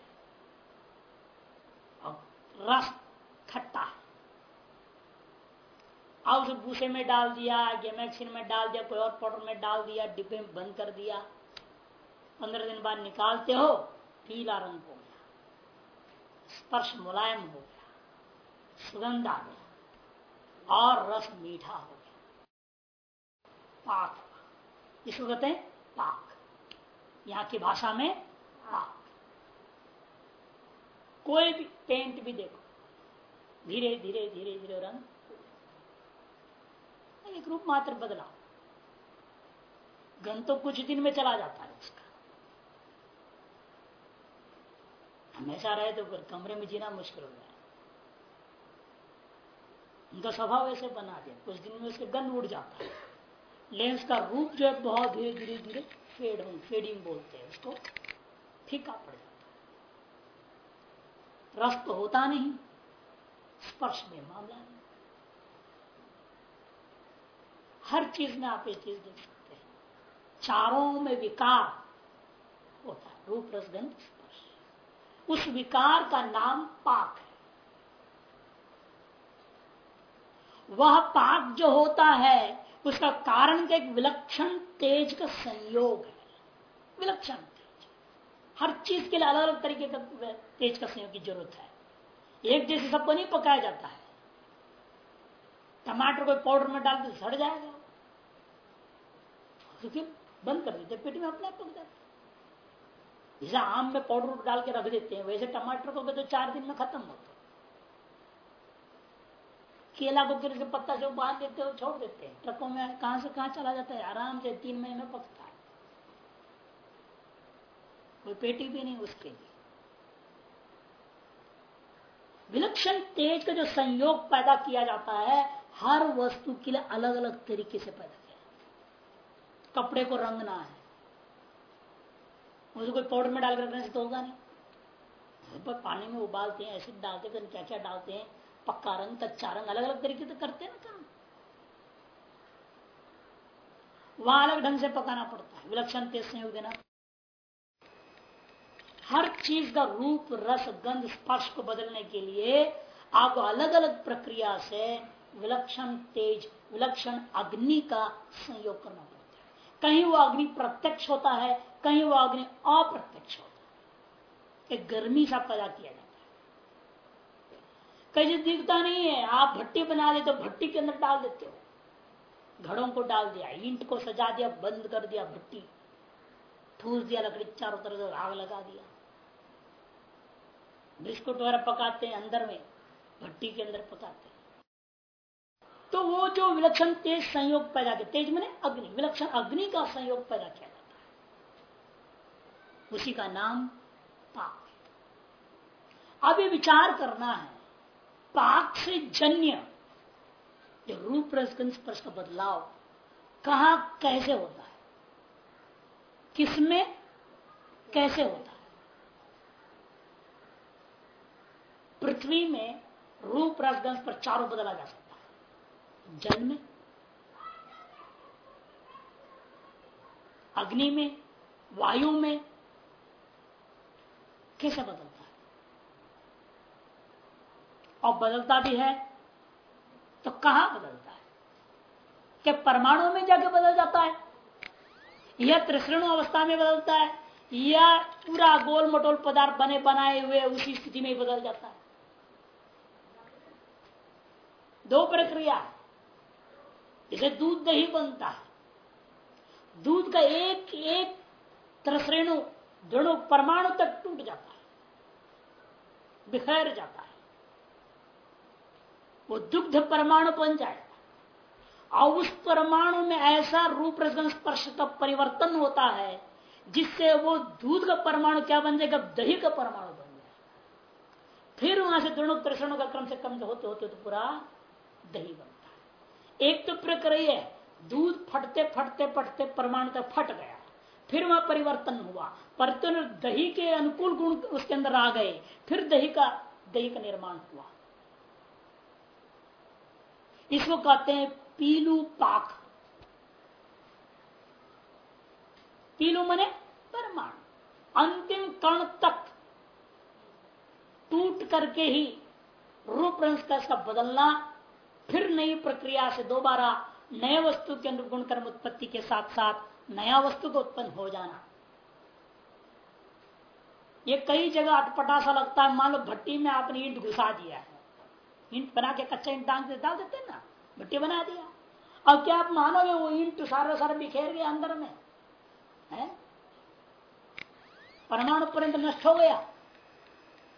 और रस खट्टा है। और उसे भूसे में डाल दिया गेमैक्सिन में डाल दिया, कोई और पाउडर में डाल दिया, डिब्बे में बंद कर दिया। पंद्रह दिन बाद निकालते हो, पीला रंग हो गया। स्पर्श मुलायम हो गया। सुगंध आ गया। और रस मीठा हो गया। पाक इसको कहते हैं पाक। यहाँ की भाषा में पाक कोई भी पेंट भी देखो। धीरे धीरे धीरे धीरे रंग। एक रूप मात्र बदला गन तो कुछ दिन में चला जाता है उसका। हमेशा रहे तो फिर कमरे में जीना मुश्किल हो जाए। उनका स्वभाव ऐसे बना दिया। कुछ दिन में उसके गंध उड़ जाता है। लेंस का रूप जो है बहुत धीरे धीरे धीरे फेड फेडिंग बोलते हैं उसको। फीका पड़ जाता रस तो होता नहीं, स्पर्श में मामला नहीं। हर चीज़ में आप ये चीज़ देख सकते हैं। चारों में विकार होता है, रूप रसगंध स्पर्श। उस विकार का नाम पाक है। वह पाक जो होता है उसका कारण का एक विलक्षण तेज का संयोग है। विलक्षण तेज। हर चीज़ के लिए अलग अलग तरीके का तेज का संयोग की ज़रूरत है। एक जैसे सबको नहीं पकाया जाता है। टमाटर को पाउडर में डाल दे सड़ जाएगा। फिर बंद कर देते पेट में अपने पक जाता जैसे आम में पाउडर डाल के रख देते हैं, वैसे टमाटर को तो चार दिन में खत्म होता केला को फिर पत्ता से बाँध देते हो छोड़ देते हैं। ट्रकों में कहाँ से कहाँ चला जाता है? आराम से तीन महीने में पकता है। कोई पेटी भी नहीं उसके लिए। विलक्षण तेज का जो संयोग पैदा किया जाता है, हर वस्तु के लिए अलग अलग तरीके से पैदा किया कपड़े को रंगना है। उसे कोई पाउडर में डालकर रखने से तो होगा नहीं पानी में उबालते हैं एसिड डालते हैं क्या क्या डालते हैं पक्का रंग कच्चा रंग अलग अलग तरीके से करते हैं ना काम। वहाँ अलग ढंग से पकाना पड़ता है, विलक्षण तेज संयोग देना हर चीज़ का रूप, रस, गंध, स्पर्श को बदलने के लिए आपको अलग अलग प्रक्रिया से विलक्षण तेज, विलक्षण अग्नि का संयोग करना पड़ता है। कहीं वो अग्नि प्रत्यक्ष होता है, कहीं वो अग्नि अप्रत्यक्ष होता है। एक गर्मी सा पैदा किया जाता है। कहीं दिखता नहीं है। आप भट्टी बना दे तो भट्टी के अंदर डाल देते हो। घड़ों को डाल दिया, ईंट को सजा दिया, बंद कर दिया, भट्टी। ठूस दिया, लकड़ी चारों तरफ़ आग लगा दिया। बिस्कुट वगैरह पकाते हैं अंदर में, भट्टी के अंदर पकाते हैं। तो वो जो विलक्षण तेज संयोग पैदा किया, तेज मैंने अग्नि, विलक्षण अग्नि का संयोग पैदा किया जाता है। उसी का नाम पाप। अभी विचार करना है पाक से जन्य जो रूप स्पर्श का बदलाव कहा, कैसे होता है? किसमें, कैसे होता है? पृथ्वी में रूप रसगंध पर चारों बदला जा सकता है। जल में, अग्नि में, वायु में, कैसे बदलता है और बदलता भी है तो कहाँ बदलता है? क्या परमाणु में जाके बदल जाता है? या त्रिश्रणु अवस्था में बदलता है? या पूरा गोल मटोल पदार्थ बने बनाए हुए उसी स्थिति में बदल जाता है? दो प्रक्रिया जैसे दूध दही बनता है। दूध का एक एक त्रश्रेणु दृणु परमाणु तक टूट जाता है, बिखर जाता है। वो दुग्ध परमाणु बन जाएगा और उस परमाणु में ऐसा रूप स्पर्श का परिवर्तन होता है, जिससे वो दूध का परमाणु क्या बन जाएगा? दही का परमाणु बन जाएगा फिर वहाँ से दृणु त्रषणों का क्रम से कम होते होते तो पूरा दही बनता है। एक तो प्रक्रिया है, दूध फटते फटते फटते परमाणु तक फट गया। फिर वहाँ परिवर्तन हुआ। परिवर्तन दही के अनुकूल गुण उसके अंदर आ गए। फिर दही का दही का निर्माण हुआ। इसको कहते हैं पीलू पाक। पीलू मने परमाणु। अंतिम कण तक टूट करके ही रूप का बदलना, फिर नई प्रक्रिया से दोबारा नए वस्तु के अनुगुण कर्म उत्पत्ति के साथ साथ नया वस्तु को उत्पन्न हो जाना। ये कई जगह अटपटा सा लगता है, मान लो भट्टी में आपने ईंट घुसा दिया है। ईंट बना के कच्चा ईंट डाल डाल देते ना? भट्टी बना दिया। अब क्या आप मानोगे वो ईंट सारा सारा बिखेर गया अंदर में? है? परमाणु पर्यंत नष्ट हो गया।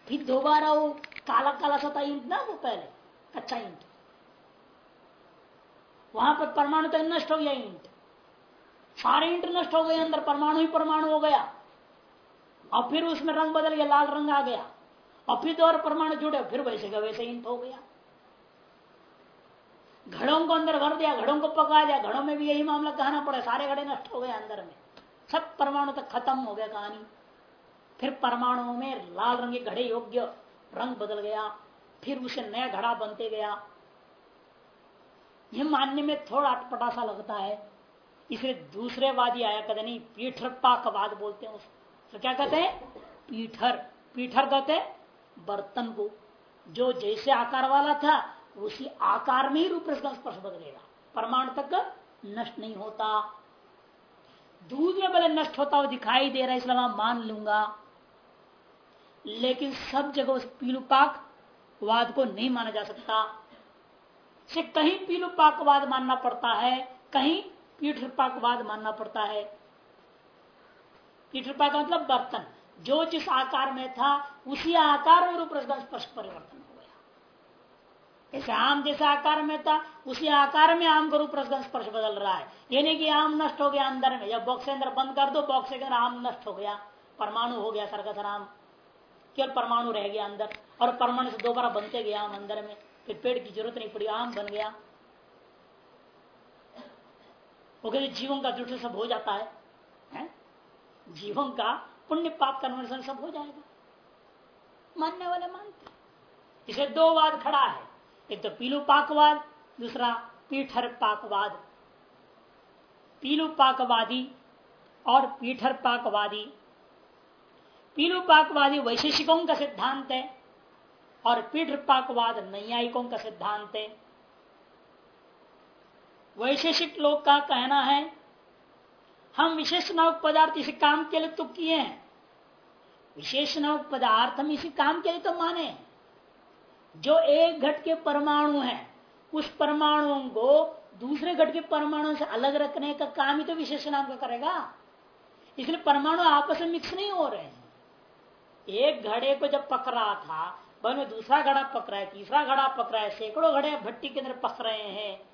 फिर दोबारा वो काला काला सा था ईंट ना वो पहले, कच्चा ईंट। वहाँ पर परमाणु तो नष्ट हो गया ईंट। सारे ईंट नष्ट हो गए अंदर, परमाणु ही परमाणु हो गया। और फिर उसमें रंग बदल गया, लाल रंग आ गया। और फिर दो परमाणु जुड़े, फिर वैसे का वैसे ईंट हो गया। घड़ों को अंदर भर दिया, घड़ों को पका दिया, घड़ों में भी यही मामला कहना पड़ा, सारे घड़े नष्ट हो गए अंदर में। सब परमाणु तक खत्म हो गया कहानी। फिर परमाणुओं में लाल रंग के घड़े योग्य रंग बदल गया, फिर उसे नया घड़ा बनते गया। यह मानने में थोड़ा अटपटा सा लगता है। इसलिए दूसरे वादी आया, कहते नहीं, पीठर पाकवाद बोलते हैं उसको तो क्या कहते हैं? पीठर। पीठर कहते हैं बर्तन को। जो जैसे आकार वाला था, उसी आकार में ही रूप स्पर्श बदलेगा। परमाणु तक नष्ट नहीं होता। दूध में भले नष्ट होता हुआ दिखाई दे रहा है, इसलिए मैं मान लूँगा। लेकिन सब जगह उस पीलुपाक वाद को नहीं माना जा सकता। से कहीं पीलुपाकवाद मानना पड़ता है, कहीं पीठपाकवाद मानना पड़ता है। पीठपाक मतलब बर्तन। जो जिस आकार में था उसी आकार में रूप स्पर्श परिवर्तन हो गया। जैसे आम जैसे आकार में था उसी आकार में आम का रूप स्पर्श बदल रहा है। ये नहीं कि आम नष्ट हो गया अंदर में। जब बॉक्स अंदर बंद कर दो बॉक्स के अंदर आम नष्ट हो गया। परमाणु हो गया सरकस आम। केवल परमाणु रह गया अंदर। और परमाणु से दोबारा बनते गया आम अंदर में। फिर पेड़ की ज़रूरत नहीं पड़ी आम बन गया। वो कहते जीवों का दृष्टि सब हो जाता है, है? जीवों का पुण्य पाप कन्वर्सन सब हो जाएगा। मानने वाले मानते इसे दो वाद खड़ा है। एक तो पीलू पाकवाद, दूसरा पीठर पाकवाद। पीलू पाकवादी और पीठर पाकवादी। पीलू पाकवादी वैशेषिकों का सिद्धांत है और पीठ पाकवाद नैयायिकों का सिद्धांत है। वैशेषिक लोग का कहना है हम विशेष नावक पदार्थ इसे काम के लिए तो किए हैं। विशेष नावक पदार्थ हम इसी काम के लिए तो माने। जो एक घट के परमाणु है, उस परमाणुओं को दूसरे घट के परमाणु से अलग रखने का काम ही तो विशेष नाम का करेगा। इसलिए परमाणु आपस में मिक्स नहीं हो रहे हैं। एक घड़े को जब पक रहा था, बाद में दूसरा घड़ा पकड़ा है, तीसरा घड़ा पकड़ा है, सैकड़ों घड़े भट्टी के अंदर पक रहे हैं।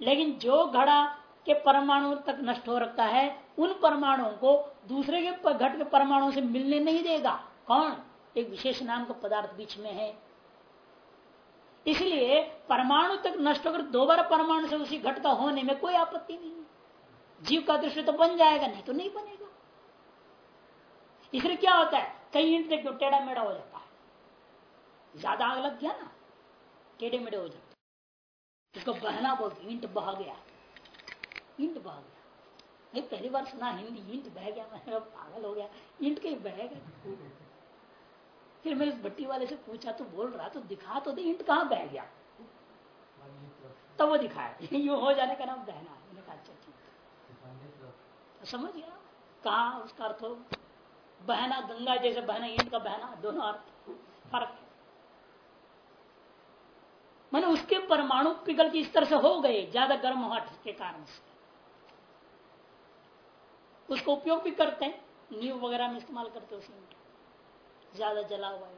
लेकिन जो घड़ा के परमाणु तक नष्ट हो रखा है, उन परमाणुओं को दूसरे के घट के परमाणु से मिलने नहीं देगा। कौन? एक विशेष नाम का पदार्थ बीच में है। इसलिए परमाणु तक नष्ट होकर दोबारा परमाणु से उसी घट का होने में कोई आपत्ति नहीं है। जीव का दृश्य तो बन जाएगा, नहीं तो नहीं बनेगा। इसलिए क्या होता है? कई ईंट देखो टेढ़ा मेढ़ा हो जाता है। ज़्यादा आग लग गया ना टेढ़े मेढ़े हो जाते इसको बहना बोलते ईंट बह गया। ईंट बह गया नहीं, पहली बार सुना हिंदी, ईंट बह गया, मैं पागल हो गया। ईंट कहीं बह गया फिर मैं इस भट्टी वाले से पूछा तो बोल रहा तो दिखा तो दे, ईंट कहाँ बह गया? तब वो दिखाया। यू हो जाने का नाम बहना मैंने कहा अच्छा ठीक समझ गया। कहा, उसका अर्थ हो, बहना, गंगा जैसे बहना, ईंट का बहना, दोनों अर्थ। फ़र्क मैंने उसके परमाणु पिघल के इस तरह से हो गए, ज़्यादा गर्म हट के कारण से। उसको उपयोग भी करते हैं। नींव वगैरह में इस्तेमाल करते हैं उस ज़्यादा जला हुआ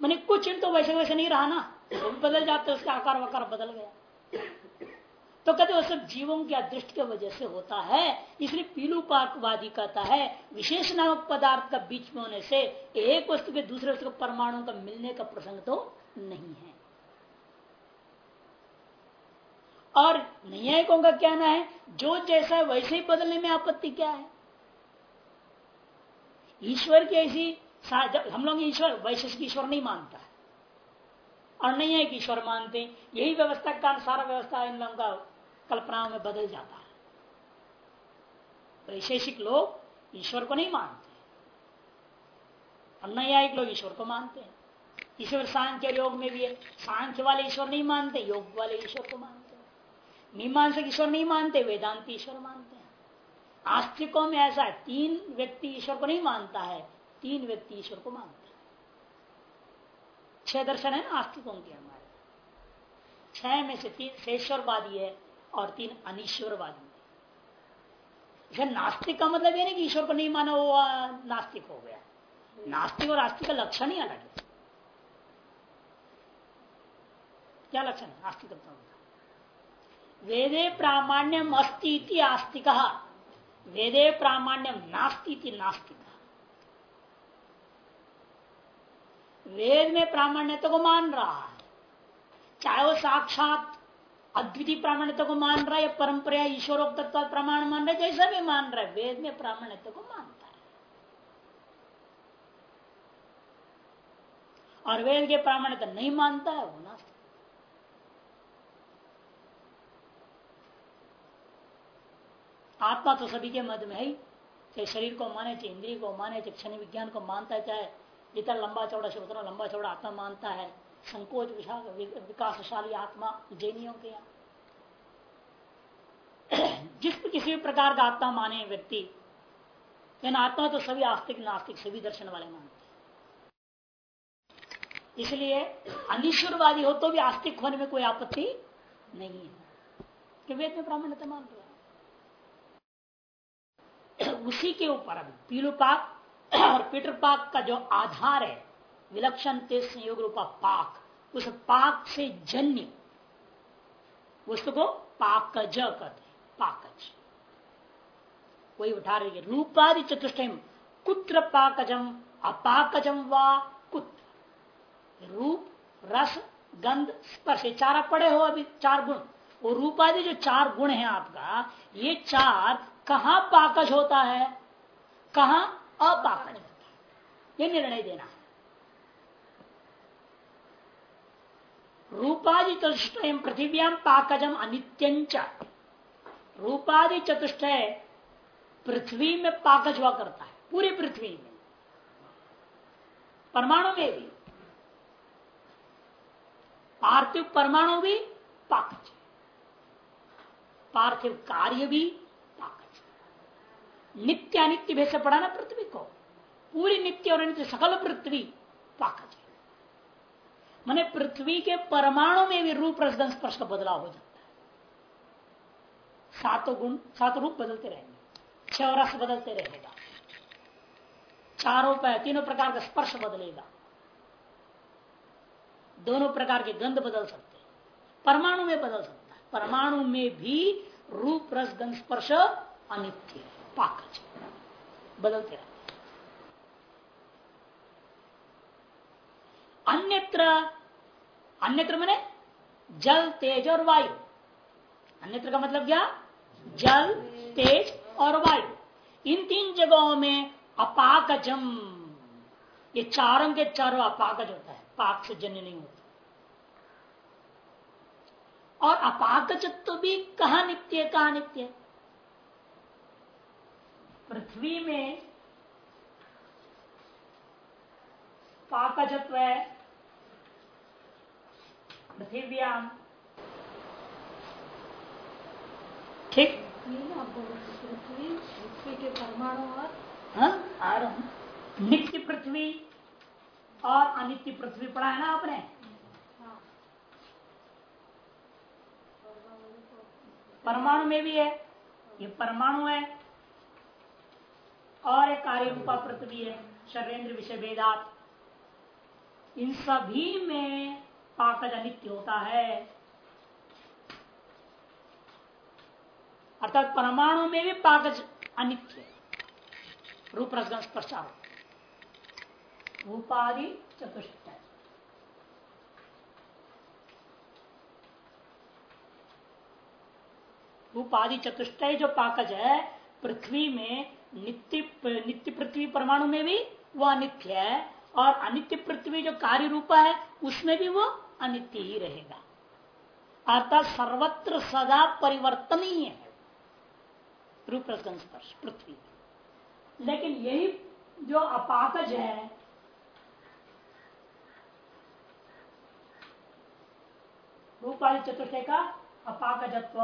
मैंने कुछ ईंट तो वैसे वैसे नहीं रहा ना। वो भी बदल जाते उसका आकार वकार बदल गया। तो कहते वो सब जीवों की अदृष्ट के वजह से होता है। इसलिए पीलू पाकवादी कहता है, विशेष नामक पदार्थ का बीच में होने से एक वस्तु के दूसरे वस्तु परमाणु का मिलने का प्रसंग तो नहीं है। और न्यायिकों का कहना है, जो जैसा है वैसे ही बदलने में आपत्ति क्या है? ईश्वर की ऐसी हम लोग ईश्वर वैशिष्ट ईश्वर नहीं मानता है। और नहीं है कि ईश्वर मानते यही व्यवस्था का सारा व्यवस्था इन लोगों का कल्पनाओं में बदल जाता है। वैशेषिक लोग ईश्वर को नहीं मानते न्यायिक लोग ईश्वर को मानते हैं। ईश्वर सांख्य योग में भी है। सांख्य वाले ईश्वर नहीं मानते, योग वाले ईश्वर को मानते मीमांसक ईश्वर नहीं मानते, वेदांत ईश्वर मानते हैं। आस्तिकों में ऐसा है, तीन व्यक्ति ईश्वर को नहीं मानता है, तीन व्यक्ति ईश्वर को मानते हैं। छह दर्शन है आस्तिकों के हमारे। छह में से तीन शेश्वरवादी है और तीन अनिश्वरवादी है। इसे नास्तिक का मतलब ये नहीं कि ईश्वर को नहीं माना, वो नास्तिक हो गया। नास्तिक और आस्तिक का लक्षण ही अलग है। क्या लक्षण है? आस्तिक वेदे प्रामाण्यम अस्ती आस्तिक। वेदे प्रामाण्यम नास्ती नास्तिक। वेद में प्रामाण्यता को मान रहा है। चाहे वो साक्षात अद्वितीय प्रामाण्यता को मान रहा है या परंपरा ईश्वरोक्त प्रमाण मान रहा है, जैसा भी मान रहा है, वेद में प्रामाण्यता को मानता है। और वेद के प्रामाण्यता नहीं मानता है, वो नास्तिक। आत्मा तो सभी के मध्य में है चाहे शरीर को माने, चाहे इंद्रिय को माने, चाहे क्षण विज्ञान को मानता है? चाहे जितना लंबा चौड़ा से उतना लंबा चौड़ा आत्मा मानता है। संकोच विकासशाली आत्मा जैनियों के यहाँ। जिस किसी भी प्रकार का आत्मा माने व्यक्ति आत्मा तो सभी आस्तिक, नास्तिक, सभी दर्शन वाले मानते इसलिए अनिश्वरवादी हो तो भी आस्तिक होने में कोई आपत्ति नहीं है। कि वेद में ब्राह्मणता मान लिया। उसी के ऊपर अभी पीलुपाक और पीटरपाक का जो आधार है, विलक्षण तेज संयोग रूपा पाक, उस पाक से जन्य। वस्तु को पाकज कहते पाकज। वही उठा रही है, रूपादि चतुष्टय कुत्र पाकजम, अपाकजम व कुत्र। रूप, रस, गंध, स्पर्श चार पड़े हो अभी, चार गुण। वो रूपादि जो चार गुण है आपका, ये चार कहा पाकज होता है, कहा अपाकज होता है? ये निर्णय देना है। रूपादि चतुष्टय पृथिव्याम पाकजम अनित्यंच रूपादि चतुष्टय पृथ्वी में पाकज हुआ करता है, पूरी पृथ्वी में। परमाणु में भी। पार्थिव परमाणु भी पाकज पार्थिव कार्य भी नित्य अनित्य भेद से पढ़ा ना पृथ्वी को। पूरी नित्य और अनित्य सकल पृथ्वी पाकज मैंने पृथ्वी के परमाणु में भी रूप रसगन स्पर्श का बदलाव हो जाता है। सातों गुण, सात रूप बदलते रहेंगे। छह रस बदलते रहेगा। चारों पर तीनों प्रकार का स्पर्श बदलेगा। दोनों प्रकार के गंध बदल सकते हैं। परमाणु में बदल सकता है। परमाणु में भी रूप रस गंध स्पर्श अनित्य पाकज बदलते रहते अन्यत्र अन्यत्र मैंने जल तेज और वायु. अन्यत्र का मतलब क्या? जल तेज और वायु. इन तीन जगहों में अपाकजम ये चारों के चारों अपाकज होता है. पाक से जन्य नहीं होता. और अपाकजत्व भी कहा नित्य कहा नित्य पृथ्वी में पाकजत्व है पृथिव्याम। ठीक? पृथ्वी पृथ्वी के परमाणु और हाँ? आ रहा हूँ? नित्य पृथ्वी और अनित्य पृथ्वी पढ़ा है ना आपने? परमाणु में भी है ये परमाणु है। और एक कार्य रूपा पृथ्वी है शरेंद्र विषय वेदात। इन सभी में पाकज अनित्य होता है। अर्थात परमाणु में भी पाकज अनित्य। रूप रसगन स्पर्शार रूपादि चतुष्ट रूपादि चतुष्टय जो पाकज है, पृथ्वी में नित्य नित्य पृथ्वी परमाणु में भी वह अनित्य है, और अनित्य पृथ्वी जो कार्य रूपा है, उसमें भी वो अनित्य ही रहेगा। अर्थात सर्वत्र सदा परिवर्तनीय है। रूप रसगन स्पर्श, पृथ्वी। लेकिन यही जो अपाकज है रूपाली चतुष्टय का अपाकजत्व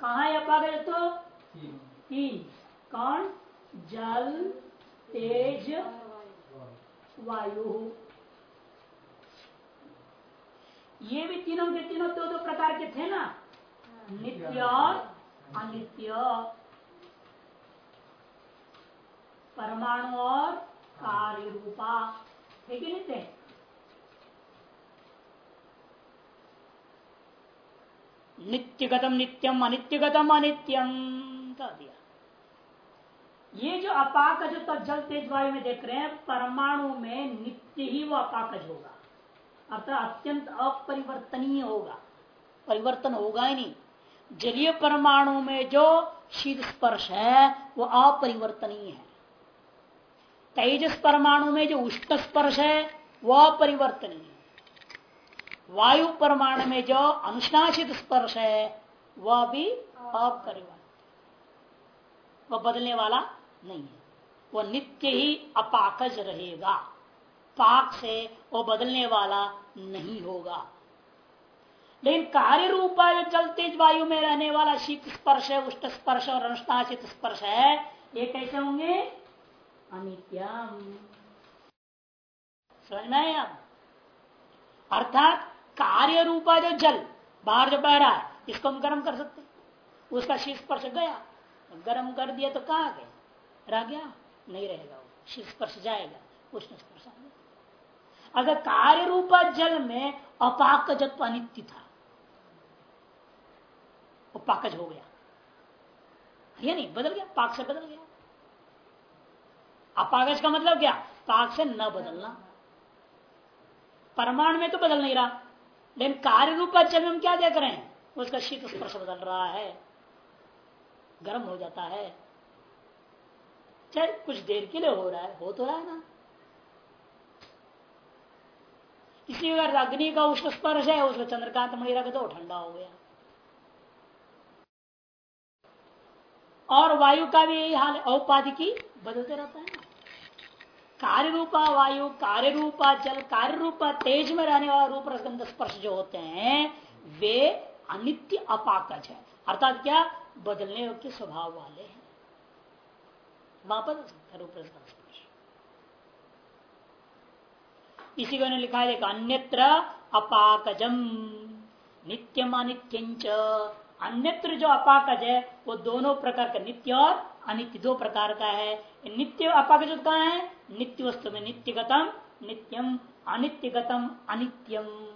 कहा है अपाकजत्व तीन कौन जल, तेज, वायु। ये भी तीनों के तीनों दो दो प्रकार के थे ना? नित्य और अनित्य। परमाणु और कार्य रूपा ठीक है नित्य नित्यगतम नित्यम, अनित्यगतम अनित्यम कह दिया ये जो अपाकज तो जल तेज वायु में देख रहे हैं, परमाणु में नित्य ही वो अपाकज होगा। अर्थात अत्यंत अपरिवर्तनीय होगा। परिवर्तन होगा ही नहीं। जलीय परमाणु में जो शीत स्पर्श है, वो अपरिवर्तनीय है। तेजस परमाणु में जो उष्ण स्पर्श है वह अपरिवर्तनीय है। वायु परमाणु में जो अनुशासित स्पर्श है वह भी अपरिवर्तन वह बदलने वाला नहीं है। वह नित्य ही अपाकज रहेगा। पाक से वो बदलने वाला नहीं होगा। लेकिन कार्य रूपा जो जल तेज वायु में रहने वाला शीत स्पर्श है उष्ट स्पर्श और अनुष्ठाशित स्पर्श है, ये कैसे होंगे? अनित्यम। समझ में अर्थात कार्य रूपा जो जल बाहर जो बह रहा है, इसको हम गर्म कर सकते उसका शीत स्पर्श गया गर्म कर दिया तो कहा गए गया नहीं रहेगा वो। स्पर्श जाएगा उष्ण स्पर्श अगर कार्य रूपा जल में अपाक जत्व अनित्य था। वो पाकज हो गया। ये नहीं, बदल गया, पाक से बदल गया। अपाकज का मतलब क्या? पाक से न बदलना। परमाणु में तो बदल नहीं रहा। लेकिन कार्य रूप जल में हम क्या देख रहे हैं? उसका शीत स्पर्श बदल रहा है। गर्म हो जाता है। चाहे कुछ देर के लिए हो रहा है, हो तो रहा है ना। इसी अगर अग्नि का उष्ण स्पर्श है उसको चंद्रकांत मणि रख दो ठंडा हो गया। और वायु का भी यही हाल है, औपाधि की बदलते रहता है। ना कार्य रूपा वायु कार्य रूपा जल कार्य रूपा तेज में रहने वाला रूप रसगंध स्पर्श जो होते हैं, वे अनित्य अपाकज है। अर्थात क्या? बदलने के स्वभाव वाले हैं। वापस रसगंध इसी को लिखा है अन्यत्र अपाकजम, नित्यम अनित्यंच अन्यत्र जो अपाकज है, वो दोनों प्रकार का नित्य और अनित्य, दो प्रकार का है। नित्य अपाकज कहा है? नित्य वस्तु में नित्यगतम, नित्यम अनित्यगतम, अनित्यम।